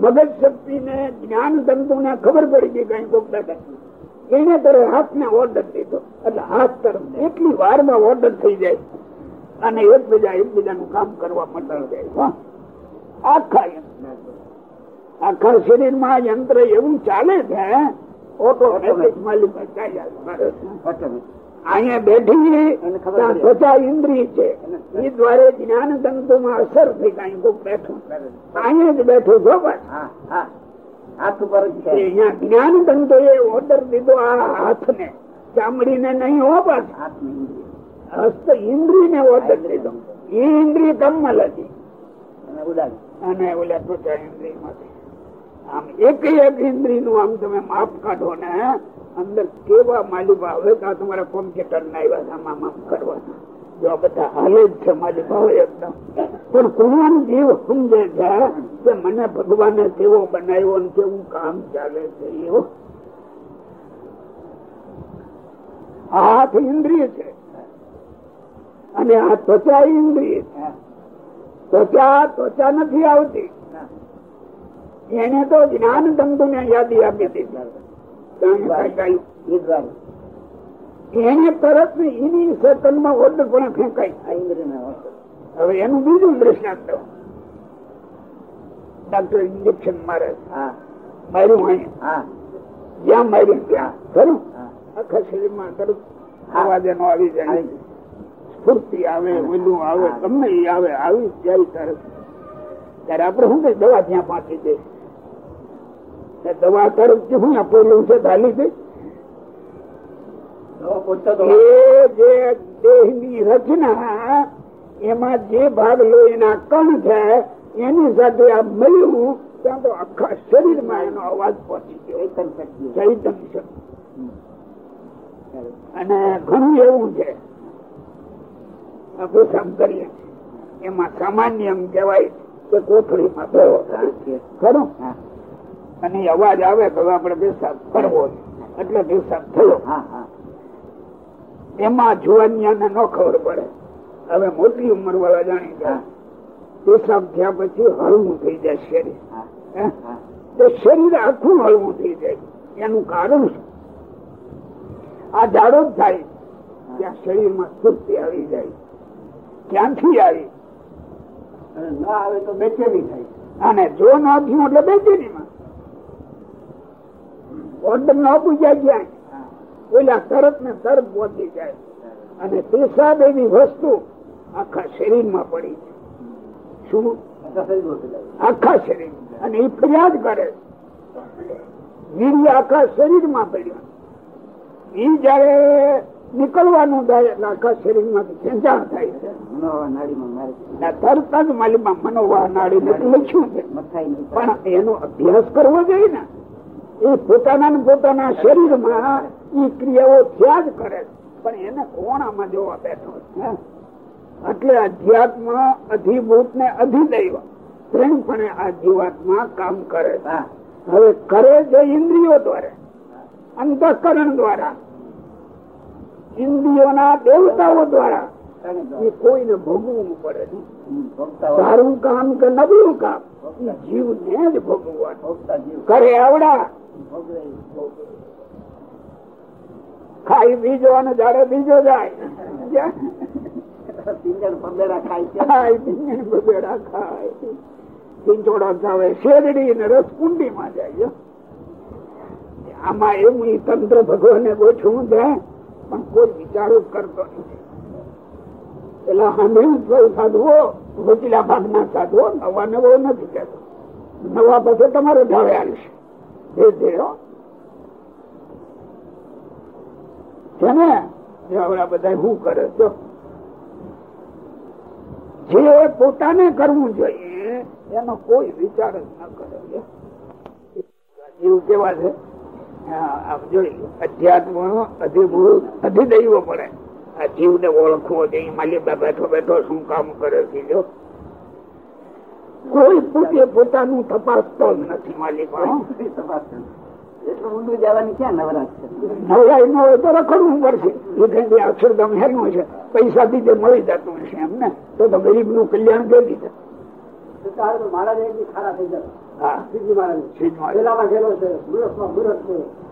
S3: મગજ શક્તિ ને જ્ઞાન તંતુ ને ખબર પડી ગઈ કઈ કોક એને તરફ હાથ ને ઓર્ડર દીધો એટલે હાથ તરફ એટલી વારમાં ઓર્ડર થઈ જાય. અને એકબીજા એકબીજાનું કામ કરવા મંડળ જાય. આખા આખા શરીરમાં યંત્ર એવું ચાલે છે ઓટોમેટિક માલિક. અહીંયા બેઠી. ત્વચા ઇન્દ્રિય છે. એ દ્વારે જ્ઞાન તંતુ માં અસર થઈ કઈ બેઠું અહીંયા જ બેઠું છો બસ.
S4: હા હા. હાથ પર
S3: અહીંયા જ્ઞાન તંતુ એ ઓર્ડર દીધો આ હાથ ને ચામડી ને નહીં હો બસ
S4: હાથ
S3: હસ્ત ઇન્દ્રિય. ને ઓર્ડર દીધો. એ ઇન્દ્રિય કમલ હતી
S4: અને
S3: ઓલા ત્વચા ઇન્દ્રિયમાંથી આમ એક એક ઇન્દ્રિયનું આમ તમે માપ કાઢો ને અંદર કેવા માલિકા હવે તો આ તમારા કોમ્પ્યુટર ના આવ્યા છે આમાં માપ કરવાના. જો બધા હાલે જ છે માલિકા એકદમ. પણ કોણ જીવ સમજે છે કે મને ભગવાને કેવો બનાવ્યો ને કેવું કામ ચાલે છે એવો હાથ ઇન્દ્રિય છે. અને આ ત્વચા ઇન્દ્રિય છે. ત્વચા ત્વચા નથી આવતી. એને તો જ્ઞાન તંતુ ને યાદી આપી દીધી. એને તરત ને એની સેકન્ડમાં ઓર્ડર પણ ફેંકાય. હવે એનું બીજું દ્રષ્ટાંત ડોક્ટર ઇન્જેક્શન મારે. માર્યું અહીંયા
S4: હા.
S3: જ્યાં માર્યું ત્યાં. ખરું? આખા શરીરમાં તરત. અવાજ એનો આવી જાય. સ્ફૂર્તિ આવે ઓલું આવે
S4: તમને
S3: ગમે એ આવે આવી જાય તરત ત્યારે આપણે શું કઈ દવા ત્યાં પાછી દે. દવા તરફ શું આપેલું છે ધાલી દે?
S4: દવા પહોંચતો તો
S3: એ જે દેહની રચના એમાં જે ભાગ લોહીના કણ છે એની સાથે આ મળ્યું ત્યાં તો આખા શરીરમાં એનો અવાજ પહોંચી ગયો.
S4: ચૈતન શક્તિ.
S3: અને ઘણું એવું છે. કરીએ. એમાં સામાન્ય એમ કહેવાય કે કોથળીમાં થાય. ખરું? અને અવાજ આવે કે હવે આપણે પેશાબ કરવો એટલે પેશાબ થયો.
S4: હા હા.
S3: એમાં જુવાનિયાને ન ખબર પડે. હવે મોટી ઉંમર વાળા જાણી ગયા પેશાબ થયા પછી હળવું થઈ જાય શરીર. તો શરીર આખું હળવું થઈ જાય. એનું કારણ શું? આ જાડો જ થાય. ત્યાં શરીરમાં સ્ફૂર્તિ આવી જાય. ક્યાંથી આવી.
S4: ના આવે તો બેચેની થાય.
S3: અને જો ન થયું એટલે બેચેનીમાં ઓર્ડર ન પૂજાય ક્યાંય.
S4: હા
S3: તરત ને તરત પહોંચી જાય. અને પેશાબ એવી વસ્તુ આખા શરીરમાં પડી છે. શું?
S4: આખા શરીર.
S3: અને એ ફરિયાદ કરે. વીર્ય આખા શરીરમાં પડ્યા. એ જયારે નીકળવાનું થાય આખા શરીરમાંથી ખેંચાણ થાય છે. તરત જ માલીમાં મનોવા નાડી લખ્યું છે. પણ એનો અભ્યાસ કરવો જોઈએ ને. એ પોતાના ને પોતાના શરીરમાં એ ક્રિયાઓ થયા જ કરે પણ એને કોણામાં જોવા બેઠો છે એટલે અધ્યાત્મ અધિભૂત ને અધિદૈવ ત્રણપણે આ જીવાત્મા કામ કરે હવે કરે છે ઇન્દ્રિયો દ્વારા અંતઃકરણ દ્વારા. ઇન્દ્રિયોના દેવતાઓ દ્વારા. એ કોઈને ભોગવવું પડે. સારું કામ કે નબળું કામ જીવ જીવને જ ભોગવવાનું. કરે આવડા. ખાઈ બીજો અને જાડે બીજો જાય.
S4: પિંજણ પંદેડા ખાય
S3: શેરડી ને રસ જાય આમાં એમ તંત્ર ભગવાને ગોઠવું છે પણ કોઈ વિચારો કરતો નથી. પેલા સાંભળ્યું સાધુઓ વચલા ભાગના સાધવો નવા નવો નથી કહેતો. નવા પછી તમારે ઢાળે આવશે ને જે પોતાને કરવું જોઈએ, એનો કોઈ વિચાર જ ન કરે. જીવ કેવા છે. અધ્યાત્મ અધિભૂત, અધિદૈવ પડે. આ જીવને ઓળખવો જોઈએ. માલિકા બેઠો બેઠો શું કામ કરે છે, જો? કોઈ પોતે પોતાનું તપાસતો નથી માલિકા. હો.
S4: તપાસ કરો. એટલું ઊંડું જવાની ક્યાં નવરાશ છે?
S3: નવરાઈ ન હોય તો રખડવું પડશે. એ કઈ અક્ષરધામ હેરનું છે. પૈસા દીધે મળી જતું હશે એમને તો તો ગરીબનું કલ્યાણ કરી દીધું.
S4: મહારાજ ખારા થઈ જાય
S3: હા. શ્રીજી મહારાજ
S4: પેલામાં ગયેલો છે મુરતમાં મુરત છે.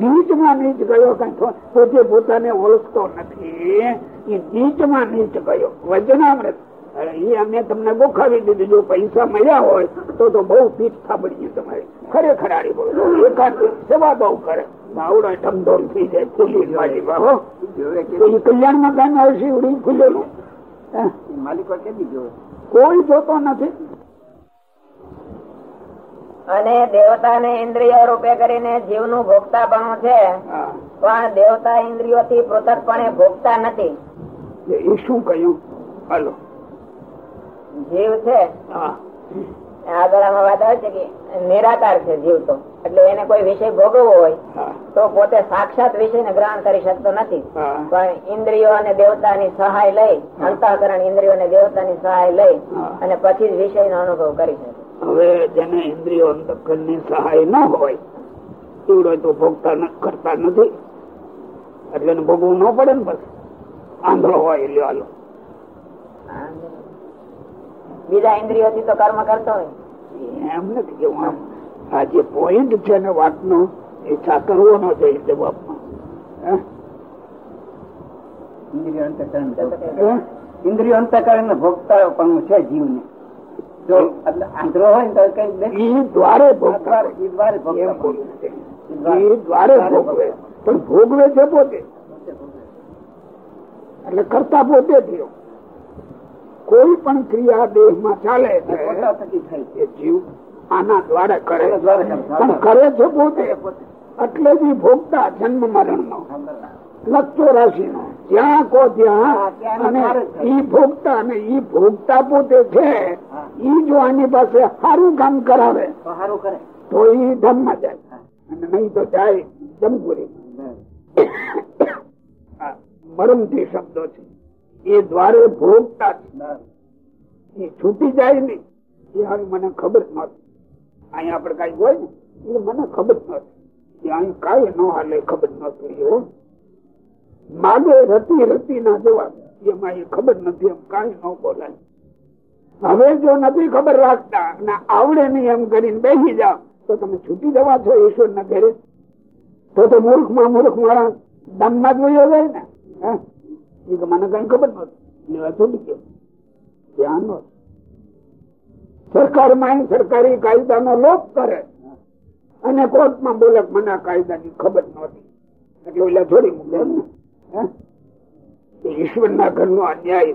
S3: નીચમાં નીચ. ગયો કઈ પોતે પોતાને ઓળખતો નથી. એ નીચમાં નીચ ગયો. વચનામૃત એ અમે તમને ગોખાવી દીધું. જો પૈસા મળ્યા હોય તો તો બહુ પીઠ થાબડીએ તમારી. ખરેખર આડી બોલો. એકાદ સેવા બહુ કરે. બાવડો ઠમઢોલ થઈ જાય ખુલ્લી મારી હો. એ કલ્યાણમાં કામ આવશે ઉડી ખુલ્લેલું
S4: માલિકો
S3: કોઈ જોતો નથી.
S2: અને દેવતાને ઇન્દ્રિયો રૂપે કરીને જીવનું ભોગતાપણું છે પણ દેવતા ઇન્દ્રિયોથી પૃથકપણે ભોગતા નથી.
S3: એ શું કહ્યું? હાલો.
S2: જીવ છે? આગળ આમાં વાત આવે છે કે નિરાકાર છે જીવ તો. એટલે એને કોઈ વિષય ભોગવવો હોય તો પોતે સાક્ષાત વિષય ગ્રહણ કરી શકતો નથી. પણ ઇન્દ્રિયો અને દેવતાની સહાય લઈ અંતઃકરણ ઇન્દ્રિયો અને દેવતાની સહાય લઈ અને પછી જ વિષયનો અનુભવ કરી શકે.
S3: હવે જેને ઇન્દ્રિયો અંતઃકરણની સહાય ન હોય એવડો તો ભોગતા કરતા નથી. એટલે ભોગવું ન પડે ને પછી. આંધળો હોય લ્યો હાલો.
S2: બીજા ઇન્દ્રિયોથી તો કર્મ કરતો હોય.
S3: એમ નથી કેવું આમ આ જે પોઈન્ટ છે ને વાતનો એ સાકરવો ન જોઈએ જવાબમાં?
S4: ઇન્દ્રિયો અંતકરણ ઇન્દ્રિયો અંતકરણ ને ભોગતા પણ છે જીવને. જો એટલે આંધળો હોય ને તો કઈ
S3: દ્વારે
S4: દ્વારે
S3: ભોગવે. પણ ભોગવે છે પોતે. એટલે કરતા પોતે થયો કોઈ પણ ક્રિયા દેહમાં ચાલે છે. જીવ આના દ્વારા કરે. પણ કરે છે પોતે. એટલે જ ભોગતા જન્મ મરણ નો લક્ષો રાશિ નો જ્યાં કો ત્યાં અને ઈ ભોગતા અને ઈ ભોગતા પોતે છે. ઈ જો આની પાસે સારું કામ કરાવે
S4: તો
S3: ઈ ધમમાં જાય અને નહીં તો જાય જમપુરી મરમથી શબ્દો છે. એ દ્વારે ભોગતા એ છૂટી જાય ને, એ હવે મને ખબર નહોતી અહીંયા આપડે કઈ હોય ને, એ મને ખબર નહોતી એ અહીં કઈ ન હાલે, ખબર નહોતી એવો માગે રતી રતી ના જવાબ, એમાં એ ખબર નથી, એમ કઈ ન બોલાય. હવે જો નથી ખબર રાખતા અને આવડે નહીં એમ કરીને બેસી જાઓ, તો તમે છૂટી જવા છો ઈશ્વર ના ઘરે. તો તો મૂર્ખમાં મૂર્ખ મારા દામમાં જ વયો જાય ને, હે? એ તો મને કઈ ખબર નહોતી. છૂટી ગયો ધ્યાન નહોતું. સરકારમાં સરકારી કાયદાનો લોપ કરે. અને કોર્ટમાં બોલે મને આ કાયદાની ખબર નહોતી. એટલે ઓલા છોડી મૂકે ને. ઈશ્વરના ઘરનો અન્યાય.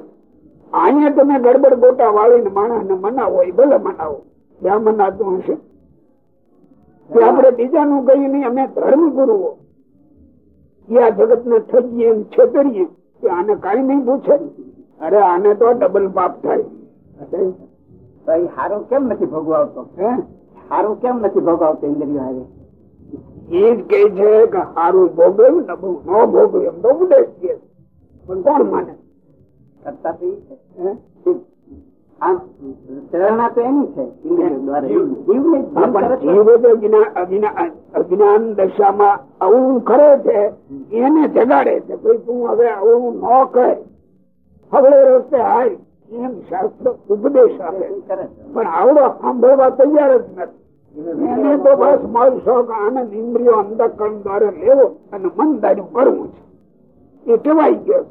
S3: અહીંયા તમે ગડબડ ગોટા વાળીને માણસને મનાવો, એ ભલે મનાવો. ત્યાં મનાતું હશે. કે આપણે બીજાનું કહીએ નહીં, અમે ધર્મ ગુરુઓ એ આ જગત ને ઠગીએ ને છેતરીએ. કે આને કઈ નહીં પૂછે? અરે આને તો ડબલ પાપ થાય.
S4: હારો કેમ નથી ભોગવાવતો?
S3: હે?
S4: સારું કેમ નથી ભોગવતો ઇન્દ્રિયો આવે
S3: એ જ કે છે કે હારું ભોગવે ને ભોગવ્યું એમ તો ઉપદેશ છે. પણ કોણ માને?
S4: કરતા પ્રેરણા તો એની છે.
S3: અજ્ઞાન દશામાં આવું કરે છે એને જગાડે છે. ભાઈ તું હવે આવું ન કરે. હવે રસ્તે હાય. એમ શાસ્ત્ર ઉપદેશ આપે. પણ આવડો સાંભળવા તૈયાર જ નથી. એને તો બસ મારો શોખ આનંદ ઇન્દ્રિયો અંધકરણ દ્વારા લેવો અને મન દાડ્યું કરવું છે. એ કહેવાય ગયો.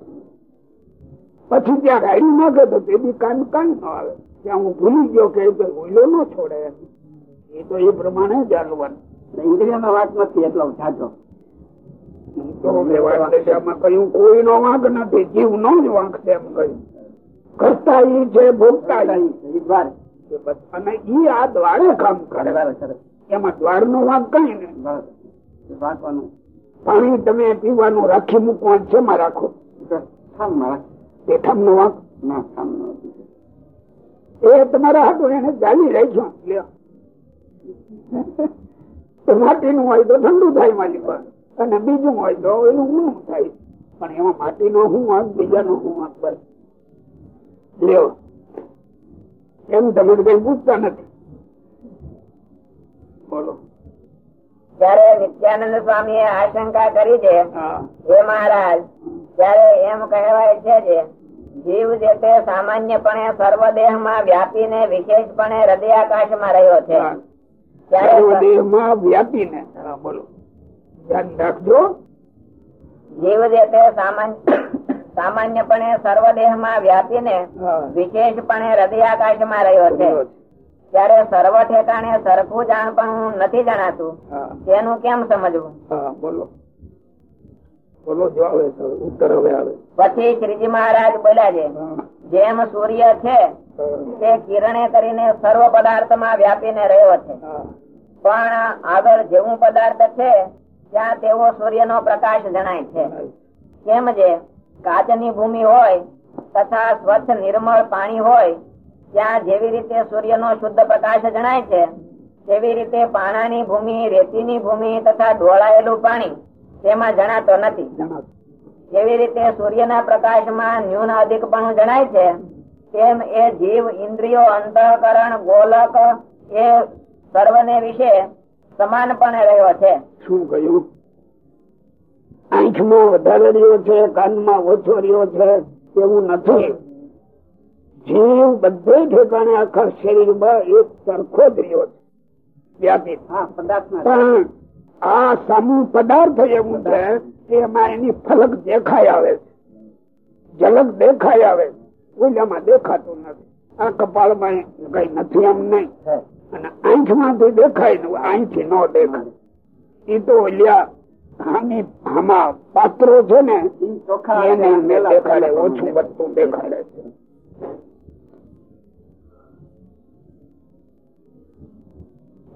S3: પછી ત્યાં રાડ્યું ના ગયો તો બી કાન કાન ન આવે. ત્યાં હું ભૂલી ગયો કે એ ઓઈલો ન છોડે. એ તો એ પ્રમાણે ચાલવાનું
S4: ઇન્દ્રિયોનો વાત નથી એટલો જાજો
S3: કહ્યું વાંક નથી જીવ નો જ વાંક છે એમ કહ્યું કરતા ઈ છે ભોગતા. અને ઈ આ દ્વારે કામ કરે. એમાં દ્વાર નો વાંક કઈ
S4: નહીં
S3: પાણી તમે પીવાનું રાખી મૂકવાનું છે માં રાખો.
S4: તો થામ
S3: નો વાંક
S4: ના થામ
S3: એ તમારા હાથો એને ચાલી રાખ્યો. માટીનું હોય તો ઠંડુ થાય મારી પર અને બીજું હોય તો એનું ઊંડું થાય. પણ એમાં માટીનો હું વાંક બીજાનો હું વાંક પર લ્યો. એમ તમે કઈ પૂછતા નથી. બોલો.
S2: ત્યારે નિત્યાનંદ સ્વામી આશંકા કરી છે
S3: હે.
S2: મહારાજ ત્યારે એમ કહેવાય છે જે જીવ જે તે સામાન્યપણે સર્વદેહમાં વ્યાપીને વિશેષપણે હૃદયાકાશમાં રહ્યો છે.
S3: હા.
S2: ત્યારે
S3: વ્યાપીને. બોલો. ધ્યાન રાખજો.
S2: જીવ જે તે સામાન્ય સામાન્યપણે સર્વ દેહમાં વ્યાપીને
S3: હા.
S2: વિશેષપણે હૃદયાકાશમાં રહ્યો છે. ત્યારે સર્વ ઠેકાણે સરખું જાણપણું નથી જણાતું. તેનું કેમ સમજવું?
S3: બોલો. ઉત્તર હવે આવે.
S2: પછી શ્રીજી મહારાજ બોલ્યા છે જેમ સૂર્ય છે તે કિરણે કરીને સર્વ પદાર્થમાં વ્યાપીને રહ્યો છે. પણ આગળ જેવું પદાર્થ છે ત્યાં તેવો સૂર્ય નો પ્રકાશ જણાય છે. કેમ જે કાચની ભૂમિ હોય તથા સ્વચ્છ નિર્મળ પાણી હોય ત્યાં જેવી રીતે સૂર્યનો શુદ્ધ પ્રકાશ જણાય છે, તેવી રીતે પાણાની ભૂમિ, રેતીની ભૂમિ તથા ઢોળાયેલું પાણી તેમાં જણાતો નથી. જેવી રીતે સૂર્યના પ્રકાશમાં ન્યૂન અધિકપણું જણાય છે, તેમ એ જીવ, ઇન્દ્રિયો, અંતઃકરણ, ગોલક એ સર્વને વિશે સમાનપણે રહ્યો છે.
S3: શું કહ્યું? આંખમાં વધારે રહ્યો છે, કાનમાં ઓછો રહ્યો છે, એવું નથી. જીવ બધે ઠેકાણે આખા શરીરમાં એક સરખો જ રહ્યો છે. પણ આ સમૂહ પદાર્થ એવું છે કે એમાં એની ફલક દેખાય આવે છે. ઝલક દેખાય આવે ઓલામાં દેખાતું નથી. આ કપાળમાં કઈ નથી એમ નહીં. અને આંખમાંથી દેખાય ને આંખથી ન દેખાય. એ તો ઓલિયા હામી આમાં પાત્રો છે ને એને દેખાડે ઓછું વધતું દેખાડે છે.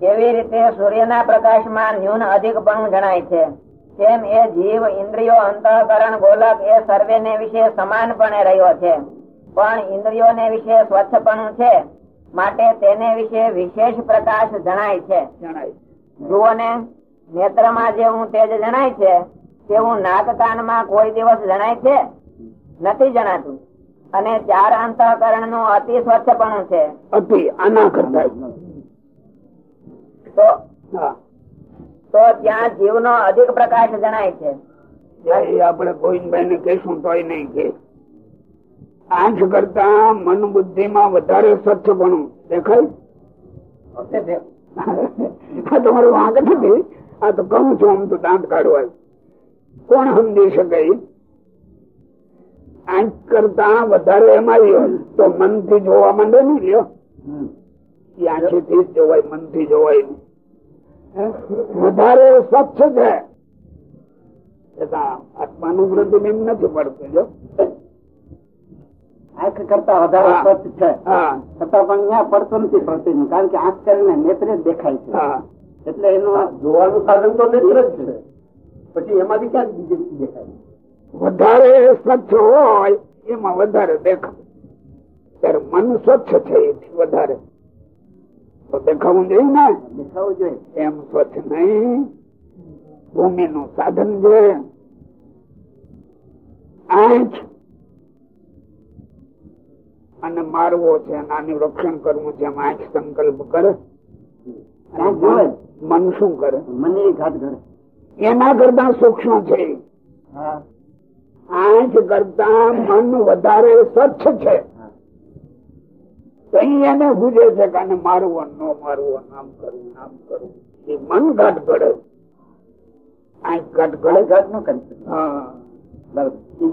S2: જેવી રીતે સૂર્યના પ્રકાશમાં ન્યૂન અધિકપણું જણાય છે? તેમ એ જીવ ઇન્દ્રિયો અંતઃકરણ ગોલક એ સર્વેને વિશે સમાનપણે રહ્યો છે? પણ ઇન્દ્રિયોને વિશે સ્વચ્છપણું છે? માટે તેને વિશે વિશેષ પ્રકાશ જણાય છે. જુઓ ને નેત્રમાં જેવું તેજ જણાય છે તેવું નાક કાનમાં કોઈ દિવસ જણાય છે? નથી જણાતું. અને ચાર અંતઃકરણનું અતિ સ્વચ્છપણું છે.
S3: અતિ આના કરતા
S2: તો તો ત્યાં જીવનો અધિક પ્રકાશ જણાય છે.
S3: આપણે ગોવિંદભાઈ ને કહીશું તોય નહીં કે. આંખ કરતા મન બુદ્ધિ માં વધારે સ્વચ્છપણું દેખાય? આ તમારું વાંક નથી. આ તો કહું છું આમ તો દાંત કાઢવા. કોણ સમજી શકે? આંખ કરતા વધારે એમાં તો મનથી જોવા માંડે નહીં લ્યો. એ આંખી થી જોવાય મનથી જોવાય વધારે સ્વચ્છ છે આત્માનું પ્રતિબિંબ નથી પડતું જો
S4: આંખ કરતા વધારે સ્વચ્છ છે છતાં પણ ત્યાં પડતો નથી પ્રતિબિંબ કારણ કે આંખ કરીને નેત્રે જ દેખાય છે એટલે એનું જોવાનું સાધન તો નેત્ર જ છે. પછી એમાંથી ક્યાં બીજી દેખાય?
S3: વધારે સ્વચ્છ હોય એમાં વધારે દેખાય. ત્યારે મન સ્વચ્છ છે એથી વધારે. તો દેખાવું જોઈએ ને?
S4: દેખાવું જોઈએ.
S3: એમ સ્વચ્છ નહીં. ભૂમિ નું સાધન છે. આંખ અને મારવો છે આનું રક્ષણ કરવું છે આંખ સંકલ્પ કરે. મન શું કરે?
S4: મને ઘાત કરે
S3: એના કરતા સૂક્ષ્મ છે.
S4: હા.
S3: આંખ કરતા મન વધારે સ્વચ્છ છે. તો અહીં એને બુજે છે કે આને મારવું ન મારવો નામ કરવું નામ કરવું. એ મન ઘટ ઘડે આંખ ઘાટ ઘડે
S4: ઘાટ ન કરી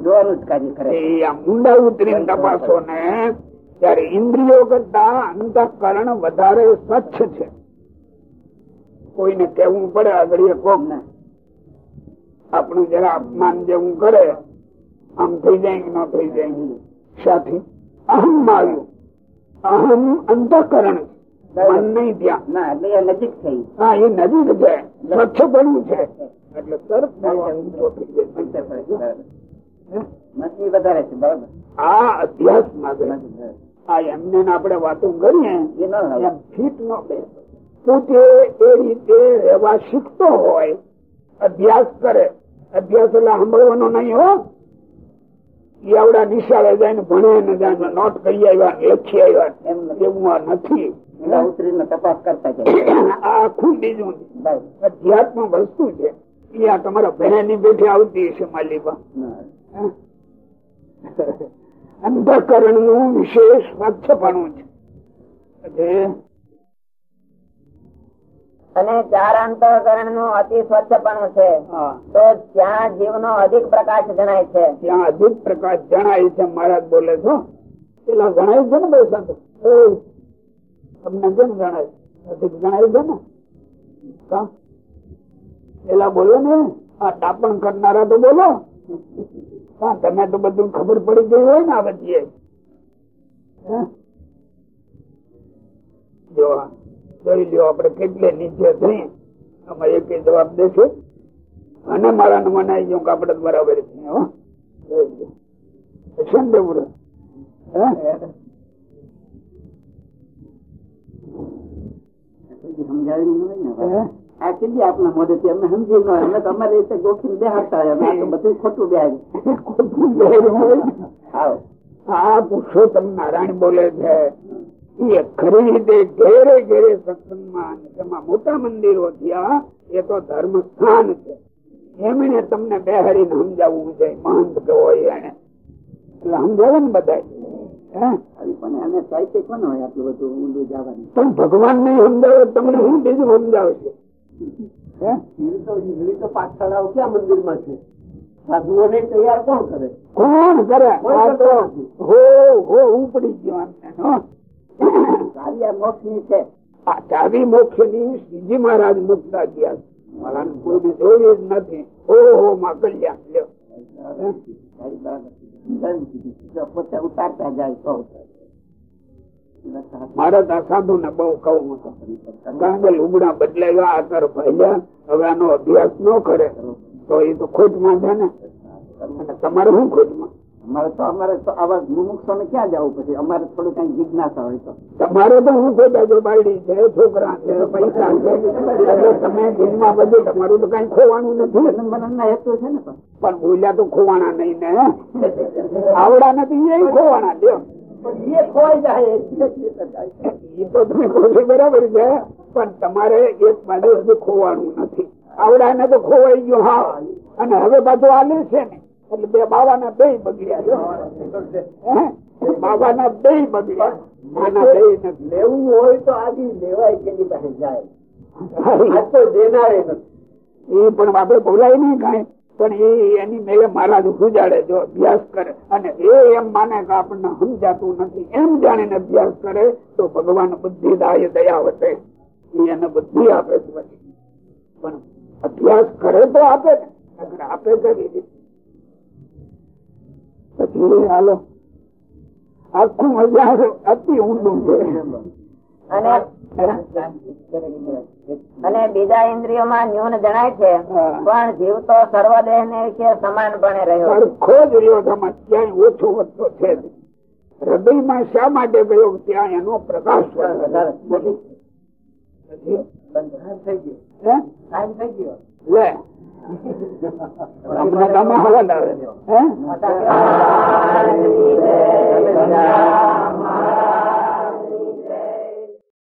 S4: જોવાનું જ કાર્ય કરે.
S3: એ આ મુંડા ઉતરીને તપાસો ને ત્યારે ઇન્દ્રિયો કરતા અંતઃકરણ વધારે સ્વચ્છ છે. કોઈને કેવું પડે આગળ એ કોક ને. આપણું જરા અપમાન જેવું કરે આમ થઈ જાય કે ન થઈ જાય. સાથી અહમ આવ્યું અહમ અંતઃકરણ
S4: નજીક થઈ.
S3: હા એ નજીક છે. સ્વચ્છ બનવું છે. એટલે
S4: વધારે છે બરાબર.
S3: આ અભ્યાસમાં આ એમને આપણે વાતો કરીએ. ફીટ ન બે. પોતે એ રીતે રહેવા શીખતો હોય અભ્યાસ કરે. અભ્યાસ એટલે સાંભળવાનો નહીં હો. ઈ આવડા નિશાળે જઈને ભણે ને જાય નોટ કરી આવ્યા ને લખી આવ્યા
S4: એમ.
S3: એવું આ નથી
S4: ઉતરીને તપાસ કરતા
S3: આ આખું બીજું. અધ્યાત્મ વસ્તુ છે આ તમારા ભેણાની બેઠે આવતી હશે માલિકા
S4: ના.
S3: અંતઃકરણનું વિશેષ સ્વચ્છપણું છે
S2: અને ચાર અંતઃકરણનું અતિ સ્વચ્છ પણ
S3: છે
S2: તો ત્યાં જીવ નો અધિક પ્રકાશ જણાય છે.
S3: ત્યાં અધિક પ્રકાશ જણાય છે મહારાજ બોલે છો પેલા જણાય છે ને ભાઈ એ, તમને કેમ જણાય? અધિક જણાય છે ને? પેલા બોલો ને આ તાપણ કરનારા તો બોલો. હા તમે તો બધું ખબર પડી ગઈ હોય ને આ બધી હે? જોઈ લ્યો આપડે કેટલે નીચે થઈ આમાં એક જવાબ દેશે અને મારા મનાઈ ગયું કે આપડે બરાબર નારાયણ બોલે છે. એ ખરી રીતે ઘેરે ઘેરે સત્સંગમાં જેમાં મોટા મંદિરો થયા એ તો ધર્મ સ્થાન છે. એમણે તમને બેહાડીને સમજાવવું છે મહંત કે હોય એને. એટલે સમજાવે ને બધા
S4: પણ
S3: ભગવાન ને સમજાવે તમને હું બીજું?
S4: તો પાઠશાળાઓ ક્યાં મંદિરમાં છે? સાધુઓને તૈયાર કોણ કરે?
S3: કોણ કરે? ઉપડી ગયો
S4: છે.
S3: ચાવી મોક્ષની શ્રીજી મહારાજ મુકતા ગયા છે. મારે તો આ સાધુ ને બહુ કહું કે લુગડા બદલાયા હવે આનો અભ્યાસ ન કરે. તો એ તો ખોટમાં છે ને. તમારે શું ખોટમાં?
S4: અમારે તો અમારે તો આવા મુમુક્ષો ને ક્યાં જવું પછી? અમારે થોડું કઈ જિજ્ઞાસા હોય તો.
S3: તમારે તો હું ખોટા જો બાયડી છે છોકરા છે પૈસા છે. એટલે તમે દિનમાં બધું તમારું તો કઈ ખોવાનું નથી.
S4: જન્મ હેતુ છે ને પણ
S3: બોલ્યા તો ખોવાના નહીં ને આવડા નથી એ ખોવાના લ્યો.
S4: એ ખોવાઈ જાય
S3: એ તો તમે કહો બરાબર છે. પણ તમારે એક બાજુ હજુ ખોવાનું નથી. આવડા ને તો ખોવાઈ ગયો હા. અને હવે પાછું આલે છે ને. એટલે બે બાવાના બે બગડ્યા? બાવાના બે બગડ્યા.
S4: લેવું હોય તો આજી લેવાય પાસે જાય.
S3: એ પણ આપડે બોલાય નહીં કઈ. પણ એ એની મેળે મહારાજ ઉજાડે જો અભ્યાસ કરે. અને એ એમ માને કે આપણને સમજાતું નથી. એમ જાણીને અભ્યાસ કરે તો ભગવાન બુદ્ધિ દાય દયા એ એને બુદ્ધિ આપે છે. પણ અભ્યાસ કરે તો આપે ને. આપે કરી દે પછી હાલો. આખું મજા અતિ ઊંડું છે.
S2: અને બીજા ઇન્દ્રિયો માં ન્યૂન જણાય છે પણ જીવ તો સર્વદેહ ને વિશે સમાનપણે રહ્યો
S3: સરખો જ રહ્યો ક્યાંય ઓછો વધતો છે હૃદય હૃદયમાં શા માટે ગયો? ત્યાં એનો પ્રકાશ વધારે.
S4: થઈ ગયો. થઈ ગયો?
S3: ဓမ္မဟောတာပဲဟမ်